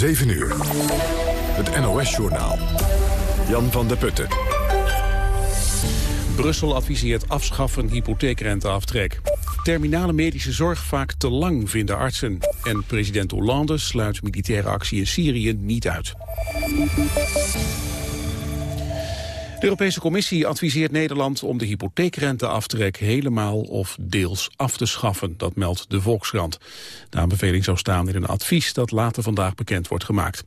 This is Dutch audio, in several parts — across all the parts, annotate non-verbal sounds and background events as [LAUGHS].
7 uur. Het NOS-journaal. Jan van der Putten. Brussel adviseert afschaffen hypotheekrenteaftrek. Terminale medische zorg vaak te lang, vinden artsen. En president Hollande sluit militaire actie in Syrië niet uit. De Europese Commissie adviseert Nederland om de hypotheekrenteaftrek helemaal of deels af te schaffen. Dat meldt de Volkskrant. De aanbeveling zou staan in een advies dat later vandaag bekend wordt gemaakt.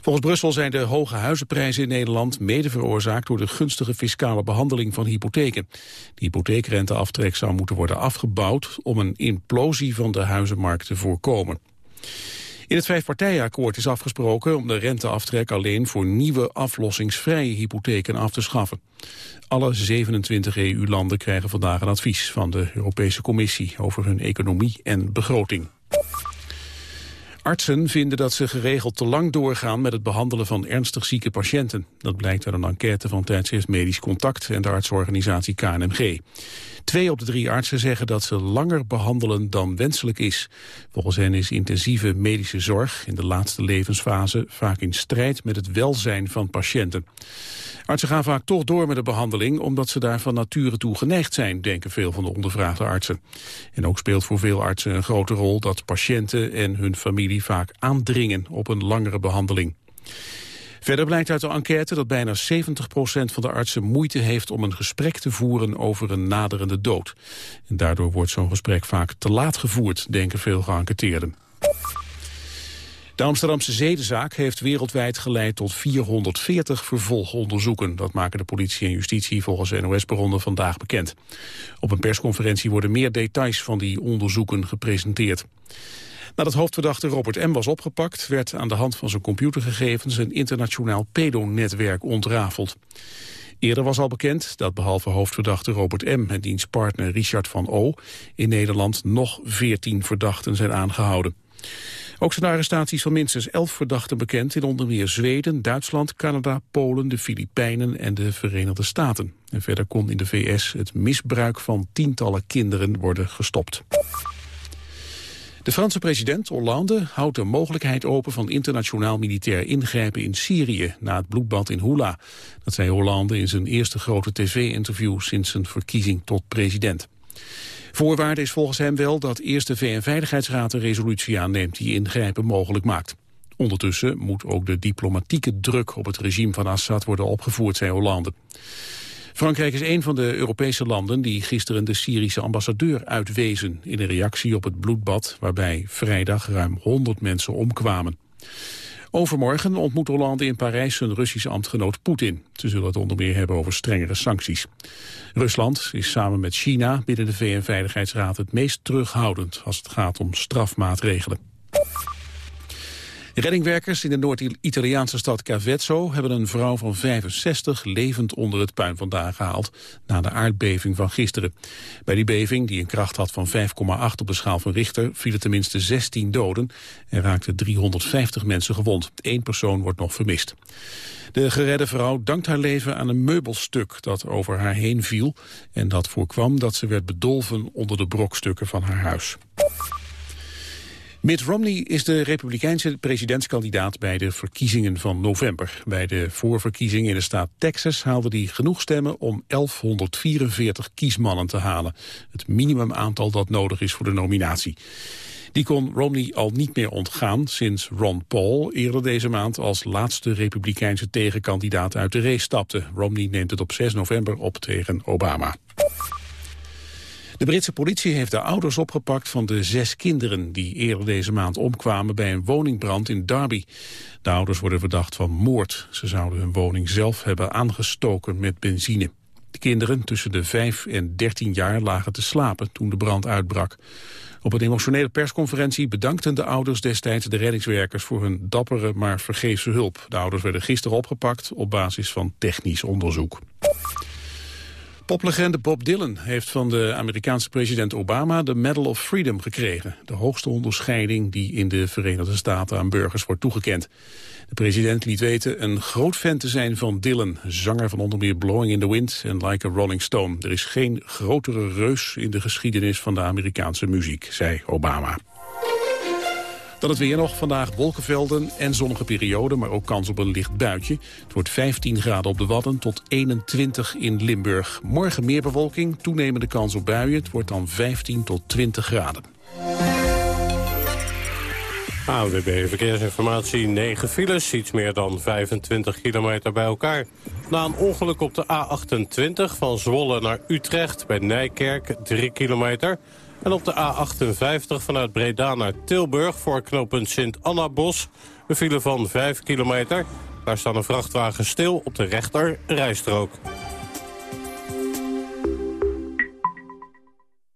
Volgens Brussel zijn de hoge huizenprijzen in Nederland mede veroorzaakt door de gunstige fiscale behandeling van hypotheken. De hypotheekrenteaftrek zou moeten worden afgebouwd om een implosie van de huizenmarkt te voorkomen. In het vijfpartijenakkoord is afgesproken om de renteaftrek alleen voor nieuwe aflossingsvrije hypotheken af te schaffen. Alle 27 EU-landen krijgen vandaag een advies van de Europese Commissie over hun economie en begroting. Artsen vinden dat ze geregeld te lang doorgaan met het behandelen van ernstig zieke patiënten. Dat blijkt uit een enquête van tijdschrift Medisch Contact en de artsorganisatie KNMG. Twee op de drie artsen zeggen dat ze langer behandelen dan wenselijk is. Volgens hen is intensieve medische zorg in de laatste levensfase vaak in strijd met het welzijn van patiënten. Artsen gaan vaak toch door met de behandeling omdat ze daar van nature toe geneigd zijn, denken veel van de ondervraagde artsen. En ook speelt voor veel artsen een grote rol dat patiënten en hun familie vaak aandringen op een langere behandeling. Verder blijkt uit de enquête dat bijna 70% van de artsen moeite heeft om een gesprek te voeren over een naderende dood. En daardoor wordt zo'n gesprek vaak te laat gevoerd, denken veel geënquêteerden. De Amsterdamse zedenzaak heeft wereldwijd geleid tot 440 vervolgonderzoeken. Dat maken de politie en justitie volgens NOS-bronnen vandaag bekend. Op een persconferentie worden meer details van die onderzoeken gepresenteerd. Nadat hoofdverdachte Robert M. was opgepakt... werd aan de hand van zijn computergegevens een internationaal pedonetwerk ontrafeld. Eerder was al bekend dat behalve hoofdverdachte Robert M. en diens partner Richard van O. in Nederland nog 14 verdachten zijn aangehouden. Ook zijn arrestaties van minstens 11 verdachten bekend in onder meer Zweden, Duitsland, Canada, Polen, de Filipijnen en de Verenigde Staten. En verder kon in de VS het misbruik van tientallen kinderen worden gestopt. De Franse president Hollande houdt de mogelijkheid open van internationaal militair ingrijpen in Syrië na het bloedbad in Hula. Dat zei Hollande in zijn eerste grote tv-interview sinds zijn verkiezing tot president. Voorwaarde is volgens hem wel dat eerst de VN-veiligheidsraad een resolutie aanneemt die ingrijpen mogelijk maakt. Ondertussen moet ook de diplomatieke druk op het regime van Assad worden opgevoerd, zei Hollande. Frankrijk is een van de Europese landen die gisteren de Syrische ambassadeur uitwezen in een reactie op het bloedbad waarbij vrijdag ruim 100 mensen omkwamen. Overmorgen ontmoet Hollande in Parijs zijn Russische ambtgenoot Poetin. Ze zullen het onder meer hebben over strengere sancties. Rusland is samen met China binnen de VN-veiligheidsraad het meest terughoudend als het gaat om strafmaatregelen. Reddingwerkers in de Noord-Italiaanse stad Cavezzo hebben een vrouw van 65 levend onder het puin vandaan gehaald na de aardbeving van gisteren. Bij die beving, die een kracht had van 5,8 op de schaal van Richter, vielen tenminste 16 doden en raakten 350 mensen gewond. Eén persoon wordt nog vermist. De geredde vrouw dankt haar leven aan een meubelstuk dat over haar heen viel en dat voorkwam dat ze werd bedolven onder de brokstukken van haar huis. Mitt Romney is de republikeinse presidentskandidaat bij de verkiezingen van november. Bij de voorverkiezingen in de staat Texas haalde hij genoeg stemmen om 1144 kiesmannen te halen. Het minimumaantal dat nodig is voor de nominatie. Die kon Romney al niet meer ontgaan sinds Ron Paul eerder deze maand als laatste republikeinse tegenkandidaat uit de race stapte. Romney neemt het op 6 november op tegen Obama. De Britse politie heeft de ouders opgepakt van de zes kinderen... die eerder deze maand omkwamen bij een woningbrand in Derby. De ouders worden verdacht van moord. Ze zouden hun woning zelf hebben aangestoken met benzine. De kinderen tussen de 5 en 13 jaar lagen te slapen toen de brand uitbrak. Op een emotionele persconferentie bedankten de ouders destijds de reddingswerkers voor hun dappere maar vergeefse hulp. De ouders werden gisteren opgepakt op basis van technisch onderzoek. Poplegende Bob Dylan heeft van de Amerikaanse president Obama de Medal of Freedom gekregen. De hoogste onderscheiding die in de Verenigde Staten aan burgers wordt toegekend. De president liet weten een groot fan te zijn van Dylan, zanger van onder meer Blowing in the Wind en Like a Rolling Stone. Er is geen grotere reus in de geschiedenis van de Amerikaanse muziek, zei Obama. Dan het weer nog. Vandaag wolkenvelden en zonnige perioden, maar ook kans op een licht buitje. Het wordt 15 graden op de Wadden tot 21 in Limburg. Morgen meer bewolking, toenemende kans op buien. Het wordt dan 15 tot 20 graden. AWB Verkeersinformatie, 9 files, iets meer dan 25 kilometer bij elkaar. Na een ongeluk op de A28 van Zwolle naar Utrecht bij Nijkerk, 3 kilometer... En op de A58 vanuit Breda naar Tilburg voor knooppunt Sint-Anna-Bos... file van 5 kilometer. Daar staan een vrachtwagen stil op de rechter rijstrook.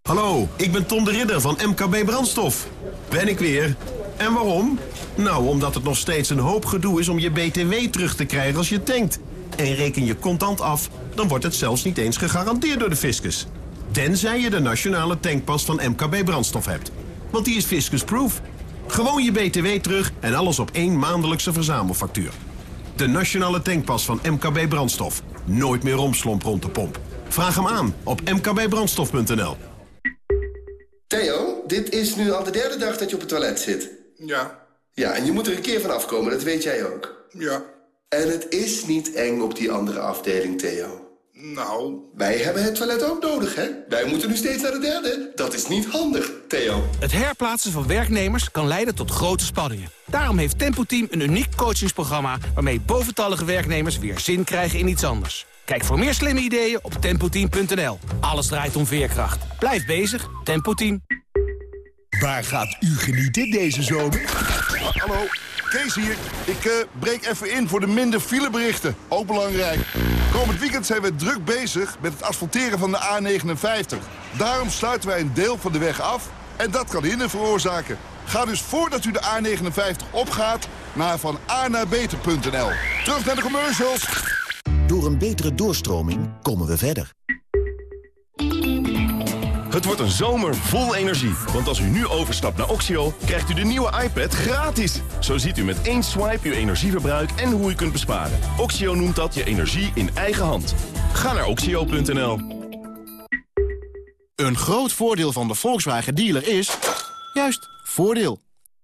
Hallo, ik ben Tom de Ridder van MKB Brandstof. Ben ik weer. En waarom? Nou, omdat het nog steeds een hoop gedoe is om je BTW terug te krijgen als je tankt. En reken je contant af, dan wordt het zelfs niet eens gegarandeerd door de fiscus. Tenzij je de nationale tankpas van MKB Brandstof hebt. Want die is fiscusproof. Gewoon je BTW terug en alles op één maandelijkse verzamelfactuur. De nationale tankpas van MKB Brandstof. Nooit meer romslomp rond de pomp. Vraag hem aan op mkbbrandstof.nl. Theo, dit is nu al de derde dag dat je op het toilet zit. Ja. Ja, en je moet er een keer van afkomen, dat weet jij ook. Ja. En het is niet eng op die andere afdeling, Theo. Nou... Wij hebben het toilet ook nodig, hè? Wij moeten nu steeds naar de derde. Dat is niet handig, Theo. Het herplaatsen van werknemers kan leiden tot grote spanningen. Daarom heeft Tempo Team een uniek coachingsprogramma... waarmee boventallige werknemers weer zin krijgen in iets anders. Kijk voor meer slimme ideeën op tempoteam.nl. Alles draait om veerkracht. Blijf bezig, Tempo Team. Waar gaat u genieten deze zomer? Hallo, Kees hier. Ik uh, breek even in voor de minder fileberichten. Ook belangrijk. Komend weekend zijn we druk bezig met het asfalteren van de A59. Daarom sluiten wij een deel van de weg af en dat kan hinder veroorzaken. Ga dus voordat u de A59 opgaat naar van. Terug naar de commercials. Door een betere doorstroming komen we verder. Het wordt een zomer vol energie. Want als u nu overstapt naar Oxio, krijgt u de nieuwe iPad gratis. Zo ziet u met één swipe uw energieverbruik en hoe u kunt besparen. Oxio noemt dat je energie in eigen hand. Ga naar oxio.nl. Een groot voordeel van de Volkswagen dealer is... juist, voordeel.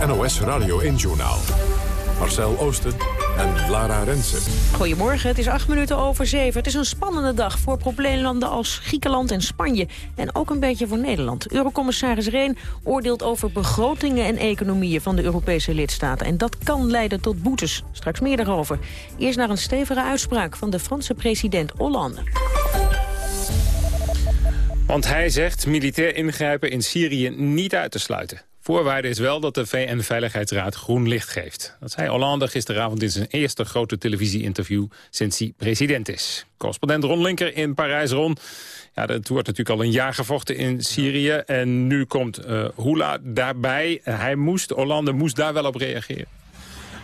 Het NOS Radio 1-journaal. Marcel Oosten en Lara Rensen. Goedemorgen, het is acht minuten over zeven. Het is een spannende dag voor probleemlanden als Griekenland en Spanje. En ook een beetje voor Nederland. Eurocommissaris Reen oordeelt over begrotingen en economieën van de Europese lidstaten. En dat kan leiden tot boetes. Straks meer daarover. Eerst naar een stevige uitspraak van de Franse president Hollande. Want hij zegt militair ingrijpen in Syrië niet uit te sluiten. Voorwaarde is wel dat de VN-veiligheidsraad groen licht geeft. Dat zei Hollande gisteravond in zijn eerste grote televisie-interview sinds hij president is. Correspondent Ron Linker in Parijs. Ron, ja, het wordt natuurlijk al een jaar gevochten in Syrië. En nu komt uh, Hula daarbij. Hij moest, Hollande moest daar wel op reageren.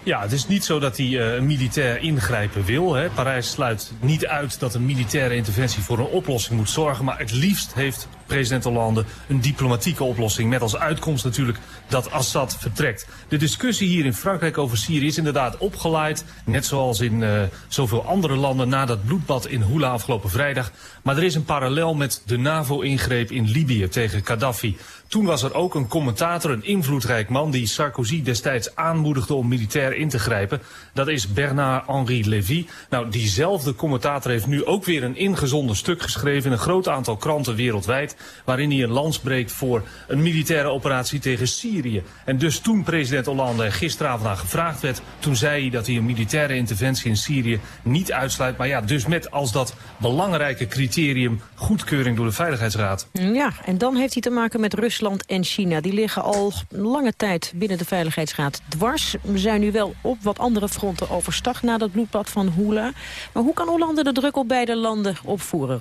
Ja, het is niet zo dat hij uh, militair ingrijpen wil. Hè. Parijs sluit niet uit dat een militaire interventie voor een oplossing moet zorgen. Maar het liefst heeft president Hollande een diplomatieke oplossing. Met als uitkomst natuurlijk dat Assad vertrekt. De discussie hier in Frankrijk over Syrië is inderdaad opgeleid. Net zoals in uh, zoveel andere landen na dat bloedbad in Hula afgelopen vrijdag. Maar er is een parallel met de NAVO-ingreep in Libië tegen Gaddafi. Toen was er ook een commentator, een invloedrijk man... die Sarkozy destijds aanmoedigde om militair in te grijpen. Dat is Bernard-Henri Lévy. Nou, diezelfde commentator heeft nu ook weer een ingezonden stuk geschreven... in een groot aantal kranten wereldwijd... waarin hij een lans breekt voor een militaire operatie tegen Syrië. En dus toen president Hollande gisteravond aan gevraagd werd... toen zei hij dat hij een militaire interventie in Syrië niet uitsluit. Maar ja, dus met als dat belangrijke criterium goedkeuring door de Veiligheidsraad. Ja, en dan heeft hij te maken met Rusland Rusland en China. Die liggen al lange tijd binnen de Veiligheidsraad dwars. We zijn nu wel op wat andere fronten overstag na dat bloedbad van Hula. Maar hoe kan Hollande de druk op beide landen opvoeren?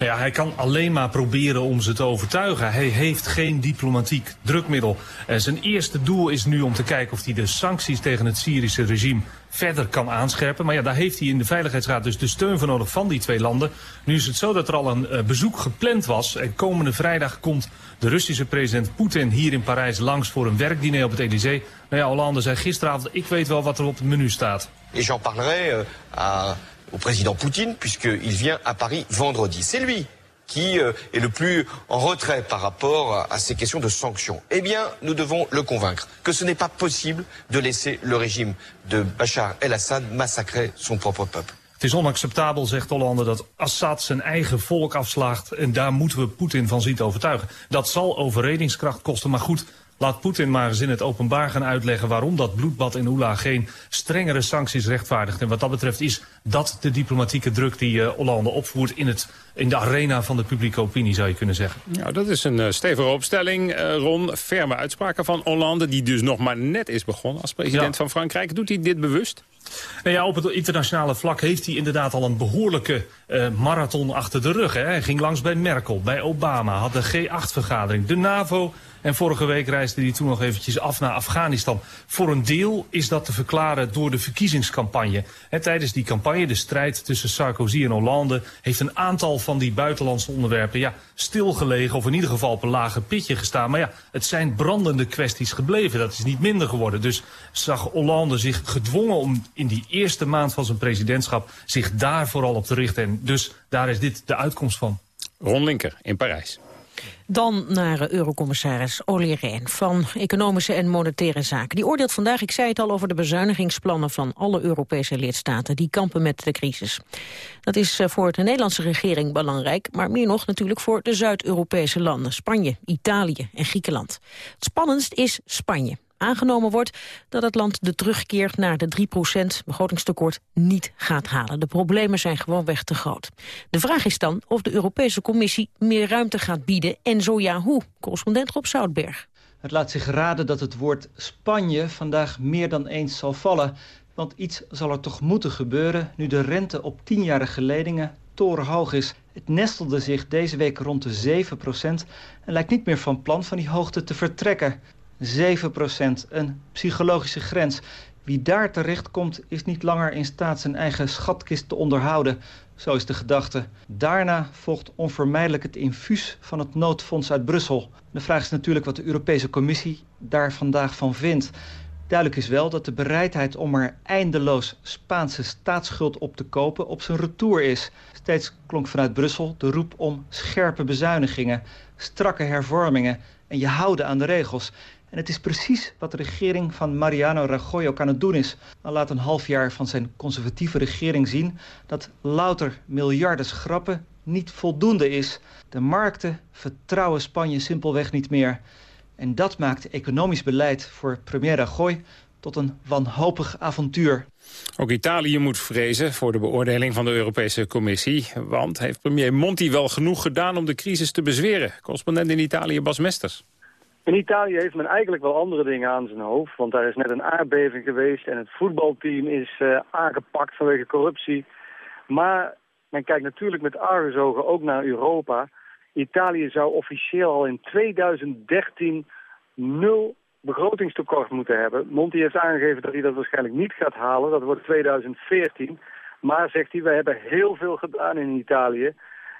Nou ja, hij kan alleen maar proberen om ze te overtuigen. Hij heeft geen diplomatiek drukmiddel. Zijn eerste doel is nu om te kijken of hij de sancties tegen het Syrische regime verder kan aanscherpen. Maar ja, daar heeft hij in de Veiligheidsraad dus de steun voor nodig van die twee landen. Nu is het zo dat er al een uh, bezoek gepland was. En komende vrijdag komt de Russische president Poetin hier in Parijs langs voor een werkdiner op het Elysée. Nou ja, Hollande zei gisteravond, ik weet wel wat er op het menu staat. Et j'en parlerai euh, au président Poutine, puisqu'il vient à Paris vendredi. C'est lui qui euh, est le plus en retrait par rapport à ces questions de sanctions. Eh bien, nous devons le convaincre que ce n'est pas possible de laisser le régime de Bachar el-Assad massacrer son propre peuple. Het is onacceptabel, zegt Hollande, dat Assad zijn eigen volk afslaagt. En daar moeten we Poetin van zien te overtuigen. Dat zal overredingskracht kosten, maar goed... Laat Poetin maar eens in het openbaar gaan uitleggen waarom dat bloedbad in Oela geen strengere sancties rechtvaardigt. En wat dat betreft is dat de diplomatieke druk die uh, Hollande opvoert in, het, in de arena van de publieke opinie, zou je kunnen zeggen. Nou, dat is een uh, stevige opstelling, uh, Ron. Ferme uitspraken van Hollande, die dus nog maar net is begonnen als president ja. van Frankrijk. Doet hij dit bewust? Nou ja, op het internationale vlak heeft hij inderdaad al een behoorlijke uh, marathon achter de rug. Hè. Hij ging langs bij Merkel, bij Obama, had de G8-vergadering, de NAVO... En vorige week reisde hij toen nog eventjes af naar Afghanistan. Voor een deel is dat te verklaren door de verkiezingscampagne. Tijdens die campagne, de strijd tussen Sarkozy en Hollande... heeft een aantal van die buitenlandse onderwerpen ja, stilgelegen... of in ieder geval op een lage pitje gestaan. Maar ja, het zijn brandende kwesties gebleven. Dat is niet minder geworden. Dus zag Hollande zich gedwongen om in die eerste maand van zijn presidentschap... zich daar vooral op te richten. En dus daar is dit de uitkomst van. Ron Linker in Parijs. Dan naar eurocommissaris Olly Rehn van Economische en Monetaire Zaken. Die oordeelt vandaag, ik zei het al, over de bezuinigingsplannen van alle Europese lidstaten die kampen met de crisis. Dat is eh, voor de Nederlandse regering belangrijk, maar meer nog natuurlijk voor de Zuid-Europese landen, Spanje, Italië en Griekenland. Het spannendst is Spanje aangenomen wordt dat het land de terugkeer naar de 3% begrotingstekort niet gaat halen. De problemen zijn gewoonweg te groot. De vraag is dan of de Europese Commissie meer ruimte gaat bieden en zo ja hoe. Correspondent Rob Zoutberg. Het laat zich raden dat het woord Spanje vandaag meer dan eens zal vallen. Want iets zal er toch moeten gebeuren nu de rente op tienjarige leningen torenhoog is. Het nestelde zich deze week rond de 7% en lijkt niet meer van plan van die hoogte te vertrekken. 7%, een psychologische grens. Wie daar terecht komt is niet langer in staat zijn eigen schatkist te onderhouden. Zo is de gedachte. Daarna volgt onvermijdelijk het infuus van het noodfonds uit Brussel. De vraag is natuurlijk wat de Europese Commissie daar vandaag van vindt. Duidelijk is wel dat de bereidheid om er eindeloos Spaanse staatsschuld op te kopen op zijn retour is. Steeds klonk vanuit Brussel de roep om scherpe bezuinigingen, strakke hervormingen en je houden aan de regels. En het is precies wat de regering van Mariano Rajoy ook aan het doen is. Al laat een half jaar van zijn conservatieve regering zien... dat louter miljarden schrappen niet voldoende is. De markten vertrouwen Spanje simpelweg niet meer. En dat maakt economisch beleid voor premier Rajoy tot een wanhopig avontuur. Ook Italië moet vrezen voor de beoordeling van de Europese Commissie. Want heeft premier Monti wel genoeg gedaan om de crisis te bezweren? Correspondent in Italië Bas Mesters. In Italië heeft men eigenlijk wel andere dingen aan zijn hoofd. Want daar is net een aardbeving geweest en het voetbalteam is uh, aangepakt vanwege corruptie. Maar men kijkt natuurlijk met argusogen ook naar Europa. Italië zou officieel al in 2013 nul begrotingstekort moeten hebben. Monti heeft aangegeven dat hij dat waarschijnlijk niet gaat halen. Dat wordt 2014. Maar, zegt hij, wij hebben heel veel gedaan in Italië.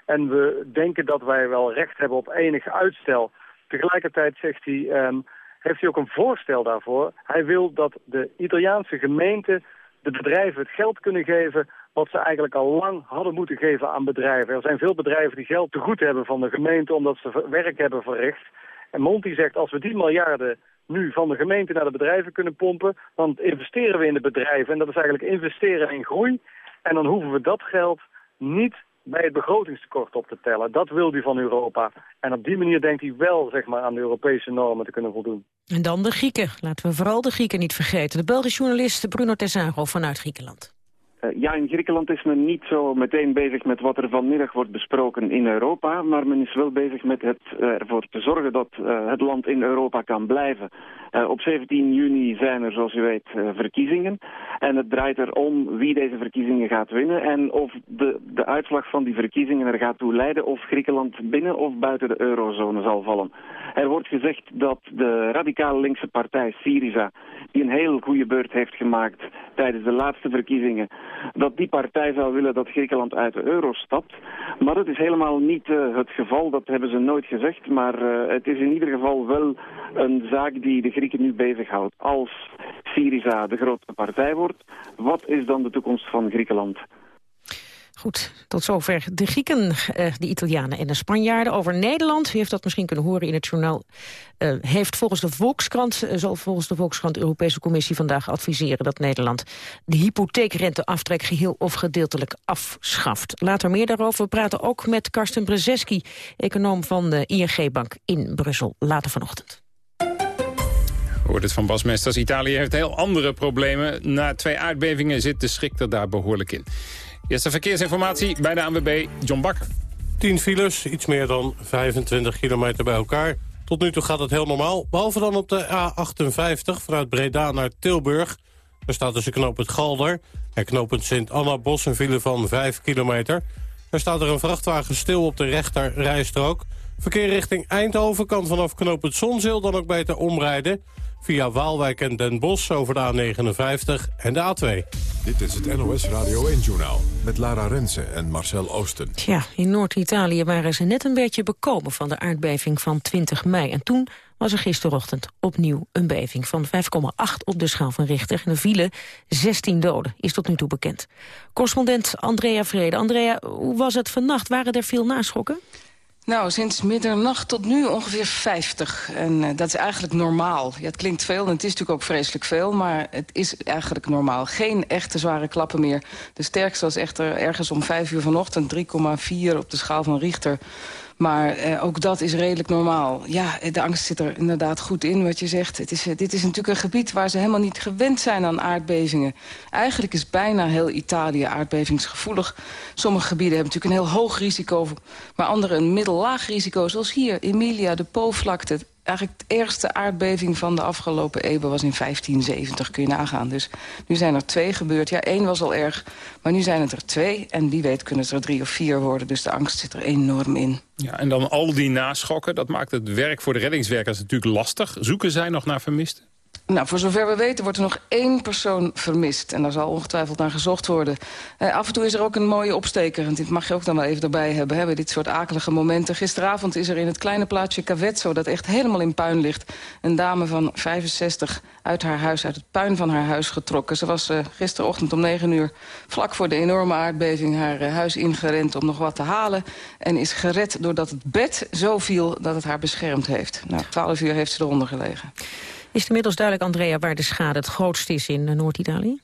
En we denken dat wij wel recht hebben op enig uitstel. Tegelijkertijd zegt hij, um, heeft hij ook een voorstel daarvoor. Hij wil dat de Italiaanse gemeenten de bedrijven het geld kunnen geven wat ze eigenlijk al lang hadden moeten geven aan bedrijven. Er zijn veel bedrijven die geld te goed hebben van de gemeente omdat ze werk hebben verricht. En Monti zegt, als we die miljarden nu van de gemeente naar de bedrijven kunnen pompen, dan investeren we in de bedrijven. En dat is eigenlijk investeren in groei. En dan hoeven we dat geld niet bij het begrotingstekort op te tellen. Dat wil hij van Europa. En op die manier denkt hij wel zeg maar, aan de Europese normen te kunnen voldoen. En dan de Grieken. Laten we vooral de Grieken niet vergeten. De Belgische journalist Bruno Tessago vanuit Griekenland. Ja, in Griekenland is men niet zo meteen bezig met wat er vanmiddag wordt besproken in Europa, maar men is wel bezig met het, ervoor te zorgen dat het land in Europa kan blijven. op 17 juni zijn er, zoals u weet, verkiezingen. En het draait erom wie deze verkiezingen gaat winnen en of de, de uitslag van die verkiezingen er gaat toe leiden of Griekenland binnen of buiten de eurozone zal vallen. Er wordt gezegd dat de radicaal linkse partij Syriza, die een heel goede beurt heeft gemaakt tijdens de laatste verkiezingen, dat die partij zou willen dat Griekenland uit de euro stapt. Maar dat is helemaal niet uh, het geval, dat hebben ze nooit gezegd. Maar uh, het is in ieder geval wel een zaak die de Grieken nu bezighoudt. Als Syriza de grootste partij wordt, wat is dan de toekomst van Griekenland? Goed, tot zover de Grieken, uh, de Italianen en de Spanjaarden. Over Nederland, u heeft dat misschien kunnen horen in het journaal... Uh, heeft volgens de Volkskrant, uh, zal volgens de Volkskrant de Europese Commissie vandaag adviseren... dat Nederland de hypotheekrenteaftrek geheel of gedeeltelijk afschaft. Later meer daarover. We praten ook met Karsten Brzeski, econoom van de ING-bank in Brussel. Later vanochtend. Hoort het van Bas Mesters. Italië heeft heel andere problemen. Na twee aardbevingen zit de schrik er daar behoorlijk in. Eerste verkeersinformatie bij de ANWB, John Bakker. 10 files, iets meer dan 25 kilometer bij elkaar. Tot nu toe gaat het heel normaal. Behalve dan op de A58 vanuit Breda naar Tilburg. Er staat tussen knooppunt Galder en knooppunt Sint-Anna-Bos een file van 5 kilometer. Er staat er een vrachtwagen stil op de rechter rijstrook. Verkeer richting Eindhoven kan vanaf knooppunt Zonzeel dan ook beter omrijden via Waalwijk en Den Bosch over de A59 en de A2. Dit is het NOS Radio 1-journaal met Lara Rensen en Marcel Oosten. Ja, in Noord-Italië waren ze net een beetje bekomen van de aardbeving van 20 mei. En toen was er gisterochtend opnieuw een beving van 5,8 op de schaal van Richter. En er vielen 16 doden, is tot nu toe bekend. Correspondent Andrea Vrede. Andrea, hoe was het vannacht? Waren er veel naschokken? Nou, sinds middernacht tot nu ongeveer 50. En uh, dat is eigenlijk normaal. Ja, het klinkt veel en het is natuurlijk ook vreselijk veel... maar het is eigenlijk normaal. Geen echte zware klappen meer. De sterkste was echter ergens om 5 uur vanochtend... 3,4 op de schaal van Richter... Maar eh, ook dat is redelijk normaal. Ja, de angst zit er inderdaad goed in, wat je zegt. Het is, eh, dit is natuurlijk een gebied waar ze helemaal niet gewend zijn aan aardbevingen. Eigenlijk is bijna heel Italië aardbevingsgevoelig. Sommige gebieden hebben natuurlijk een heel hoog risico... maar andere een middellaag risico, zoals hier, Emilia, de Po-vlakte eigenlijk de ergste aardbeving van de afgelopen eeuw was in 1570, kun je nagaan. Dus nu zijn er twee gebeurd. Ja, één was al erg, maar nu zijn het er twee. En wie weet kunnen het er drie of vier worden. Dus de angst zit er enorm in. Ja, en dan al die naschokken, dat maakt het werk voor de reddingswerkers natuurlijk lastig. Zoeken zij nog naar vermisten? Nou, voor zover we weten wordt er nog één persoon vermist. En daar zal ongetwijfeld naar gezocht worden. Uh, af en toe is er ook een mooie opsteker. En dit mag je ook dan wel even erbij hebben, hè, bij dit soort akelige momenten. Gisteravond is er in het kleine plaatsje Cavezzo... dat echt helemaal in puin ligt... een dame van 65 uit haar huis, uit het puin van haar huis getrokken. Ze was uh, gisterochtend om 9 uur, vlak voor de enorme aardbeving... haar uh, huis ingerend om nog wat te halen. En is gered doordat het bed zo viel dat het haar beschermd heeft. Nou, 12 uur heeft ze eronder gelegen. Is het inmiddels duidelijk, Andrea, waar de schade het grootst is in eh, Noord-Italië?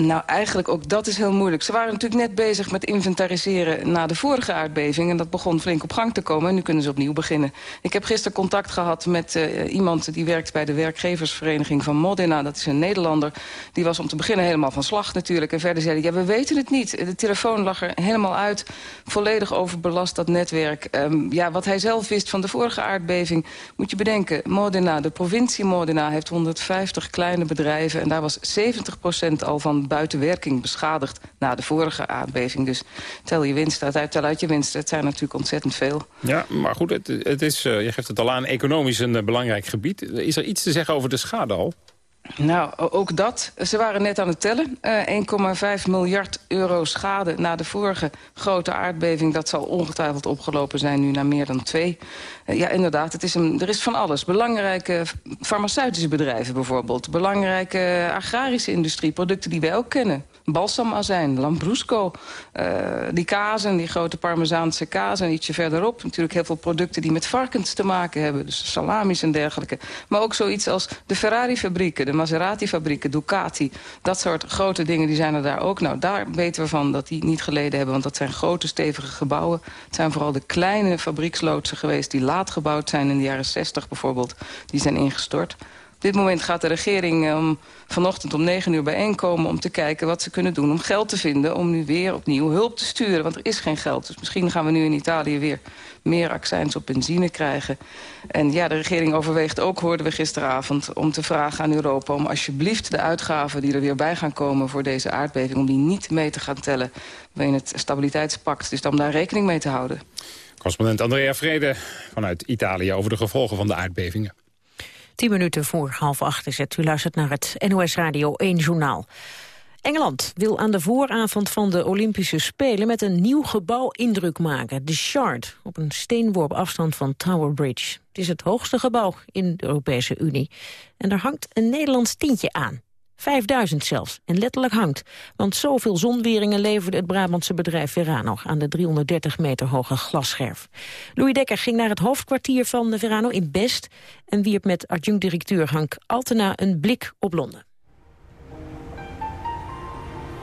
Nou, eigenlijk ook dat is heel moeilijk. Ze waren natuurlijk net bezig met inventariseren na de vorige aardbeving. En dat begon flink op gang te komen. En nu kunnen ze opnieuw beginnen. Ik heb gisteren contact gehad met uh, iemand die werkt bij de werkgeversvereniging van Modena. Dat is een Nederlander. Die was om te beginnen helemaal van slag natuurlijk. En verder zei hij, ja, we weten het niet. De telefoon lag er helemaal uit. Volledig overbelast dat netwerk. Um, ja, wat hij zelf wist van de vorige aardbeving. Moet je bedenken, Modena, de provincie Modena heeft 150 kleine bedrijven. En daar was 70% al van buitenwerking beschadigd na de vorige aardbeving. Dus tel je winst uit, tel uit je winst. Het zijn natuurlijk ontzettend veel. Ja, maar goed, het, het is, uh, je geeft het al aan, economisch een uh, belangrijk gebied. Is er iets te zeggen over de schade al? Nou, ook dat. Ze waren net aan het tellen. Uh, eh, 1,5 miljard euro schade na de vorige grote aardbeving. Dat zal ongetwijfeld opgelopen zijn nu naar meer dan twee. Uh, ja, inderdaad, het is een, er is van alles. Belangrijke farmaceutische bedrijven bijvoorbeeld. Belangrijke agrarische industrie, producten die wij ook kennen balsamazijn, lambrusco. Uh, die kazen, die grote parmezaanse kaas en ietsje verderop. Natuurlijk heel veel producten die met varkens te maken hebben. Dus salamis en dergelijke. Maar ook zoiets als de Ferrari-fabrieken, de Maserati-fabrieken, Ducati. Dat soort grote dingen die zijn er daar ook. Nou, daar weten we van dat die niet geleden hebben. Want dat zijn grote, stevige gebouwen. Het zijn vooral de kleine fabrieksloodsen geweest... die laat gebouwd zijn in de jaren 60 bijvoorbeeld. Die zijn ingestort. Op dit moment gaat de regering um, vanochtend om 9 uur bijeenkomen... om te kijken wat ze kunnen doen om geld te vinden... om nu weer opnieuw hulp te sturen, want er is geen geld. Dus misschien gaan we nu in Italië weer meer accijns op benzine krijgen. En ja, de regering overweegt ook, hoorden we gisteravond... om te vragen aan Europa om alsjeblieft de uitgaven die er weer bij gaan komen... voor deze aardbeving, om die niet mee te gaan tellen in het stabiliteitspact. Dus om daar rekening mee te houden. Correspondent Andrea Vrede vanuit Italië over de gevolgen van de aardbevingen. Tien minuten voor half acht is het. U luistert naar het NOS Radio 1 Journaal. Engeland wil aan de vooravond van de Olympische Spelen met een nieuw gebouw indruk maken. De Shard, op een steenworp afstand van Tower Bridge. Het is het hoogste gebouw in de Europese Unie. En daar hangt een Nederlands tintje aan. 5000 zelfs, en letterlijk hangt. Want zoveel zonweringen leverde het Brabantse bedrijf Verano... aan de 330 meter hoge glasscherf. Louis Dekker ging naar het hoofdkwartier van Verano in Best... en wierp met adjunct-directeur Hank Altena een blik op Londen.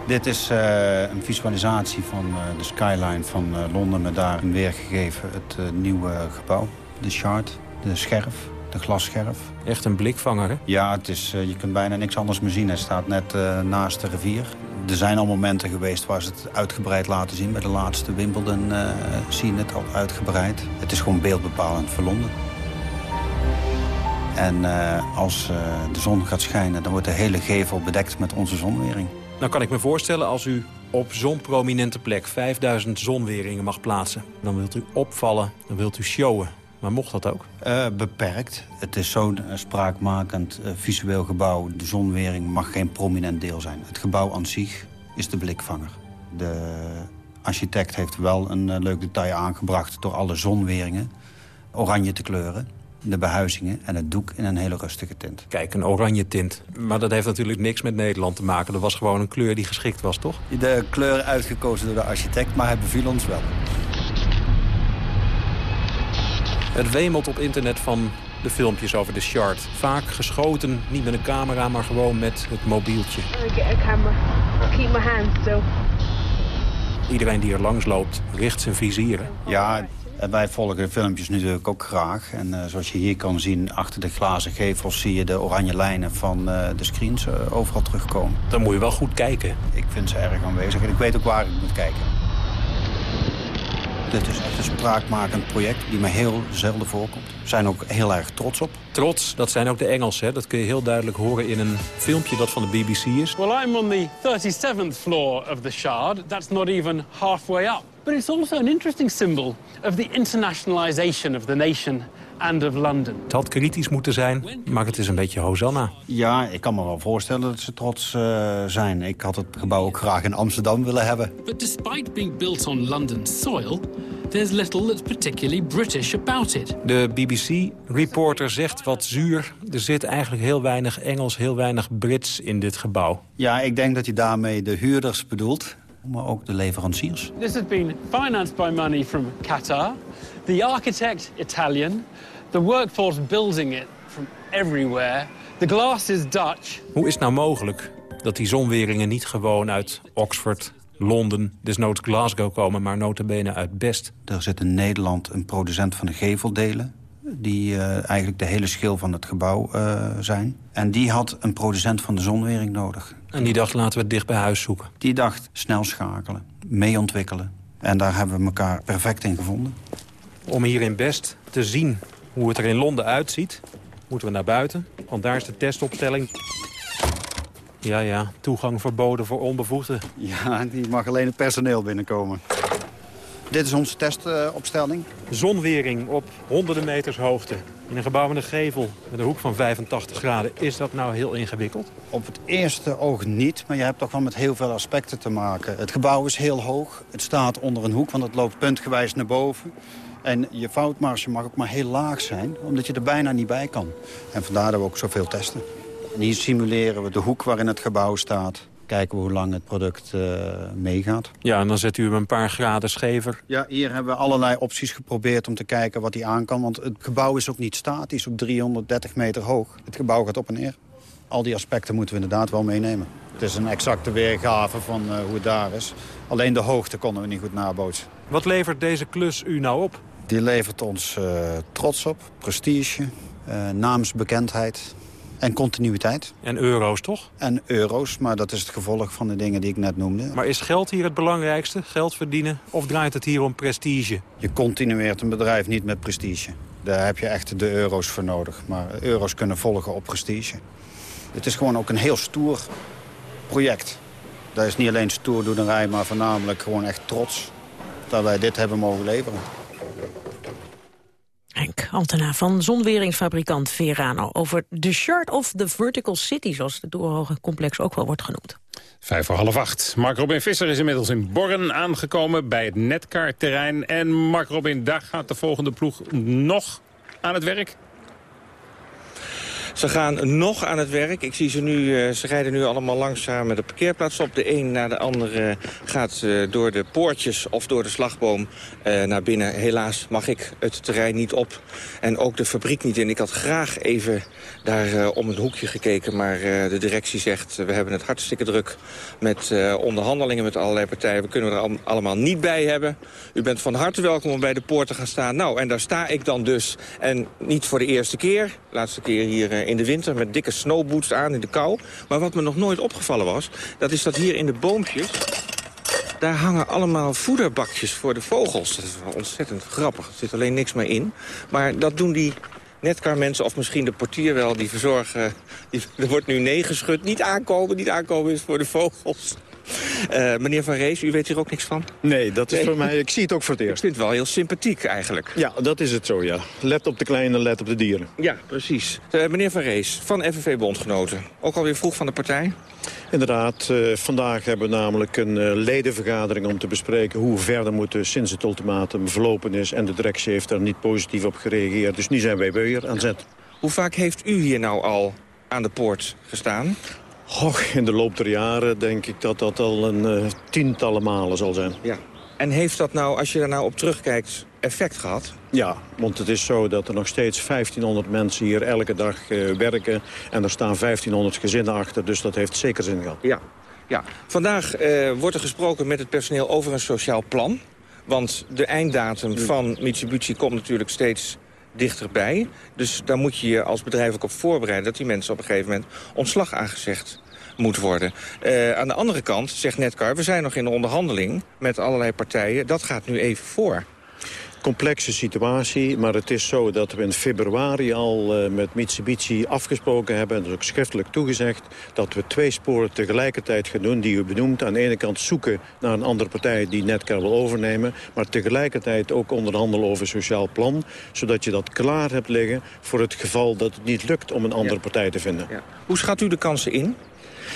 Dit is uh, een visualisatie van uh, de skyline van uh, Londen... met daarin weergegeven het nieuwe gebouw, de Shard, de scherf de glasscherf. Echt een blikvanger, hè? Ja, het is, uh, je kunt bijna niks anders meer zien. Het staat net uh, naast de rivier. Er zijn al momenten geweest waar ze het uitgebreid laten zien. Bij de laatste Wimbledon uh, zie je het al uitgebreid. Het is gewoon beeldbepalend voor Londen. En als de zon gaat schijnen, dan wordt de hele gevel bedekt met onze zonwering. Nou kan ik me voorstellen, als u op zo'n prominente plek 5000 zonweringen mag plaatsen... dan wilt u opvallen, dan wilt u showen. Maar mocht dat ook? Uh, beperkt. Het is zo'n spraakmakend uh, visueel gebouw. De zonwering mag geen prominent deel zijn. Het gebouw aan zich is de blikvanger. De architect heeft wel een leuk detail aangebracht... door alle zonweringen oranje te kleuren. De behuizingen en het doek in een hele rustige tint. Kijk, een oranje tint. Maar dat heeft natuurlijk niks met Nederland te maken. Dat was gewoon een kleur die geschikt was, toch? De kleur uitgekozen door de architect, maar hij beviel ons wel. Het wemelt op internet van de filmpjes over de Shard. Vaak geschoten, niet met een camera, maar gewoon met het mobieltje. Keep my hand still. Iedereen die er langs loopt, richt zijn vizieren. Ja, wij volgen de filmpjes natuurlijk ook graag. En uh, zoals je hier kan zien, achter de glazen gevels... zie je de oranje lijnen van uh, de screens uh, overal terugkomen. Dan moet je wel goed kijken. Ik vind ze erg aanwezig en ik weet ook waar ik moet kijken. Dit is echt een spraakmakend project die me heel zelden voorkomt. We zijn ook heel erg trots op. Trots, dat zijn ook de Engelsen. Dat kun je heel duidelijk horen in een filmpje dat van de BBC is. Well, I'm on the 37th floor of the Shard. That's not even halfway up. But it's also an interesting symbol of the internationalization of the nation and of London. Het had kritisch moeten zijn, maar het is een beetje Hosanna. Ja, ik kan me wel voorstellen dat ze trots uh, zijn. Ik had het gebouw ook graag in Amsterdam willen hebben. But despite being built on London soil, there's little that's particularly British about it. De BBC-reporter zegt wat zuur. Er zit eigenlijk heel weinig Engels, heel weinig Brits in dit gebouw. Ja, ik denk dat hij daarmee de huurders bedoelt maar ook de leveranciers. This has been financed by money from Qatar, the architect Italian, the workforce building it from everywhere. The glass is Dutch. Hoe is het nou mogelijk dat die zonweringen niet gewoon uit Oxford, Londen, desnoods Glasgow komen, maar notabene uit Best? Er zit in Nederland een producent van de geveldelen die uh, eigenlijk de hele schil van het gebouw uh, zijn. En die had een producent van de zonwering nodig. En die dacht, laten we het dicht bij huis zoeken? Die dacht, snel schakelen, mee ontwikkelen. En daar hebben we elkaar perfect in gevonden. Om hier in Best te zien hoe het er in Londen uitziet... moeten we naar buiten, want daar is de testopstelling. Ja, ja, toegang verboden voor onbevoegden. Ja, die mag alleen het personeel binnenkomen. Dit is onze testopstelling. Zonwering op honderden meters hoogte. In een gebouw met een gevel met een hoek van 85 graden. Is dat nou heel ingewikkeld? Op het eerste oog niet, maar je hebt toch wel met heel veel aspecten te maken. Het gebouw is heel hoog. Het staat onder een hoek, want het loopt puntgewijs naar boven. En je foutmarge mag ook maar heel laag zijn, omdat je er bijna niet bij kan. En vandaar dat we ook zoveel testen. En hier simuleren we de hoek waarin het gebouw staat kijken we hoe lang het product uh, meegaat. Ja, en dan zet u hem een paar graden schever. Ja, hier hebben we allerlei opties geprobeerd om te kijken wat hij aan kan. Want het gebouw is ook niet statisch op 330 meter hoog. Het gebouw gaat op en neer. Al die aspecten moeten we inderdaad wel meenemen. Het is een exacte weergave van uh, hoe het daar is. Alleen de hoogte konden we niet goed nabootsen. Wat levert deze klus u nou op? Die levert ons uh, trots op, prestige, naamsbekendheid. En continuïteit. En euro's, toch? En euro's, maar dat is het gevolg van de dingen die ik net noemde. Maar is geld hier het belangrijkste? Geld verdienen? Of draait het hier om prestige? Je continueert een bedrijf niet met prestige. Daar heb je echt de euro's voor nodig. Maar euro's kunnen volgen op prestige. Het is gewoon ook een heel stoer project. Dat is niet alleen stoerdoenerij, maar voornamelijk gewoon echt trots... dat wij dit hebben mogen leveren. Henk Antena van zonweringsfabrikant Verano... over The Shard of the Vertical City, zoals het Doorhoge complex ook wel wordt genoemd. Vijf voor half acht. Mark Robin Visser is inmiddels in Borren aangekomen bij het Netcar-terrein. En Mark Robin, daar gaat de volgende ploeg nog aan het werk. Ze gaan nog aan het werk. Ik zie ze nu, uh, ze rijden nu allemaal langzaam de parkeerplaats op. De een na de andere gaat uh, door de poortjes of door de slagboom uh, naar binnen. Helaas mag ik het terrein niet op en ook de fabriek niet in. Ik had graag even daar om een hoekje gekeken, maar de directie zegt... we hebben het hartstikke druk met onderhandelingen met allerlei partijen. We kunnen er allemaal niet bij hebben. U bent van harte welkom om bij de poort te gaan staan. Nou, en daar sta ik dan dus. En niet voor de eerste keer. Laatste keer hier in de winter met dikke snowboots aan in de kou. Maar wat me nog nooit opgevallen was, dat is dat hier in de boompjes... daar hangen allemaal voederbakjes voor de vogels. Dat is wel ontzettend grappig. Er zit alleen niks meer in. Maar dat doen die netcar-mensen, of misschien de portier wel, die verzorgen... Die, er wordt nu nee geschud. Niet aankomen, niet aankomen is voor de vogels. Uh, meneer Van Rees, u weet hier ook niks van? Nee, dat is voor mij, ik zie het ook voor het eerst. Ik vind het wel heel sympathiek eigenlijk. Ja, dat is het zo, ja. Let op de kleine, let op de dieren. Ja, precies. Uh, meneer Van Rees, van FNV Bondgenoten. Ook alweer vroeg van de partij? Inderdaad, uh, vandaag hebben we namelijk een ledenvergadering om te bespreken... hoe we verder moeten sinds het ultimatum verlopen is. En de directie heeft daar niet positief op gereageerd. Dus nu zijn wij weer aan zet. Hoe vaak heeft u hier nou al aan de poort gestaan? Och, in de loop der jaren denk ik dat dat al een uh, tientallen malen zal zijn. Ja. En heeft dat nou, als je daar nou op terugkijkt, effect gehad? Ja, want het is zo dat er nog steeds 1500 mensen hier elke dag uh, werken. En er staan 1500 gezinnen achter, dus dat heeft zeker zin gehad. Ja, ja. Vandaag uh, wordt er gesproken met het personeel over een sociaal plan. Want de einddatum van Mitsubishi komt natuurlijk steeds dichterbij. Dus daar moet je je als bedrijf ook op voorbereiden... dat die mensen op een gegeven moment ontslag aangezegd moet worden. Uh, aan de andere kant zegt Netcar, we zijn nog in de onderhandeling met allerlei partijen. Dat gaat nu even voor complexe situatie. Maar het is zo dat we in februari al uh, met Mitsubishi afgesproken hebben... en dat is ook schriftelijk toegezegd... dat we twee sporen tegelijkertijd gaan doen die u benoemt. Aan de ene kant zoeken naar een andere partij die Netcar wil overnemen... maar tegelijkertijd ook onderhandelen over een sociaal plan... zodat je dat klaar hebt liggen voor het geval dat het niet lukt om een andere ja. partij te vinden. Ja. Hoe schat u de kansen in?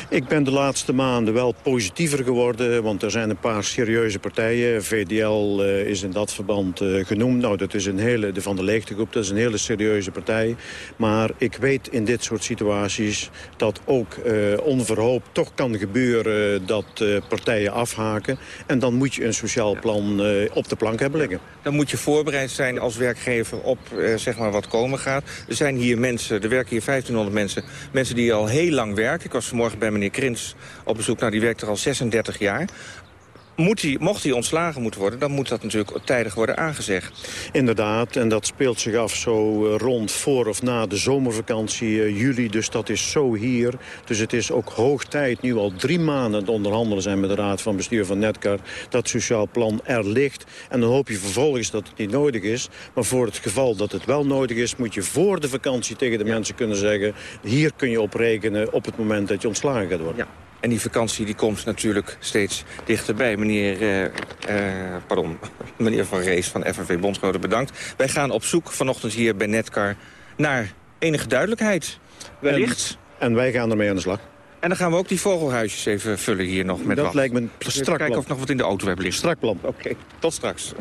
Ik ben de laatste maanden wel positiever geworden, want er zijn een paar serieuze partijen. VDL uh, is in dat verband uh, genoemd. Nou, dat is een hele, de Van de Leegtegroep, dat is een hele serieuze partij. Maar ik weet in dit soort situaties dat ook uh, onverhoopt toch kan gebeuren dat partijen afhaken. En dan moet je een sociaal plan op de plank hebben liggen. Dan moet je voorbereid zijn als werkgever op zeg maar wat komen gaat. Er zijn hier mensen, er werken hier 1500 mensen, mensen die al heel lang werken. Ik was vanmorgen bij meneer Krins op bezoek. Nou, die werkt er al 36 jaar. Moet hij, mocht hij ontslagen moeten worden, dan moet dat natuurlijk tijdig worden aangezegd. Inderdaad, en dat speelt zich af zo rond voor of na de zomervakantie uh, juli. Dus dat is zo hier. Dus het is ook hoog tijd, nu al drie maanden het onderhandelen zijn met de Raad van Bestuur van Netcar, dat sociaal plan er ligt. En dan hoop je vervolgens dat het niet nodig is. Maar voor het geval dat het wel nodig is, moet je voor de vakantie tegen de mensen kunnen zeggen, hier kun je op rekenen op het moment dat je ontslagen gaat worden. Ja. En die vakantie die komt natuurlijk steeds dichterbij. Meneer, uh, uh, pardon, [LAUGHS] meneer Van Rees van FNV Bondsgenoten, bedankt. Wij gaan op zoek vanochtend hier bij Netcar naar enige duidelijkheid. Wellicht. En, en wij gaan ermee aan de slag. En dan gaan we ook die vogelhuisjes even vullen hier nog met Dat wat. lijkt me een strak plan. Kijken of nog wat in de auto hebben liggen. Strak plan. Oké, okay. tot straks.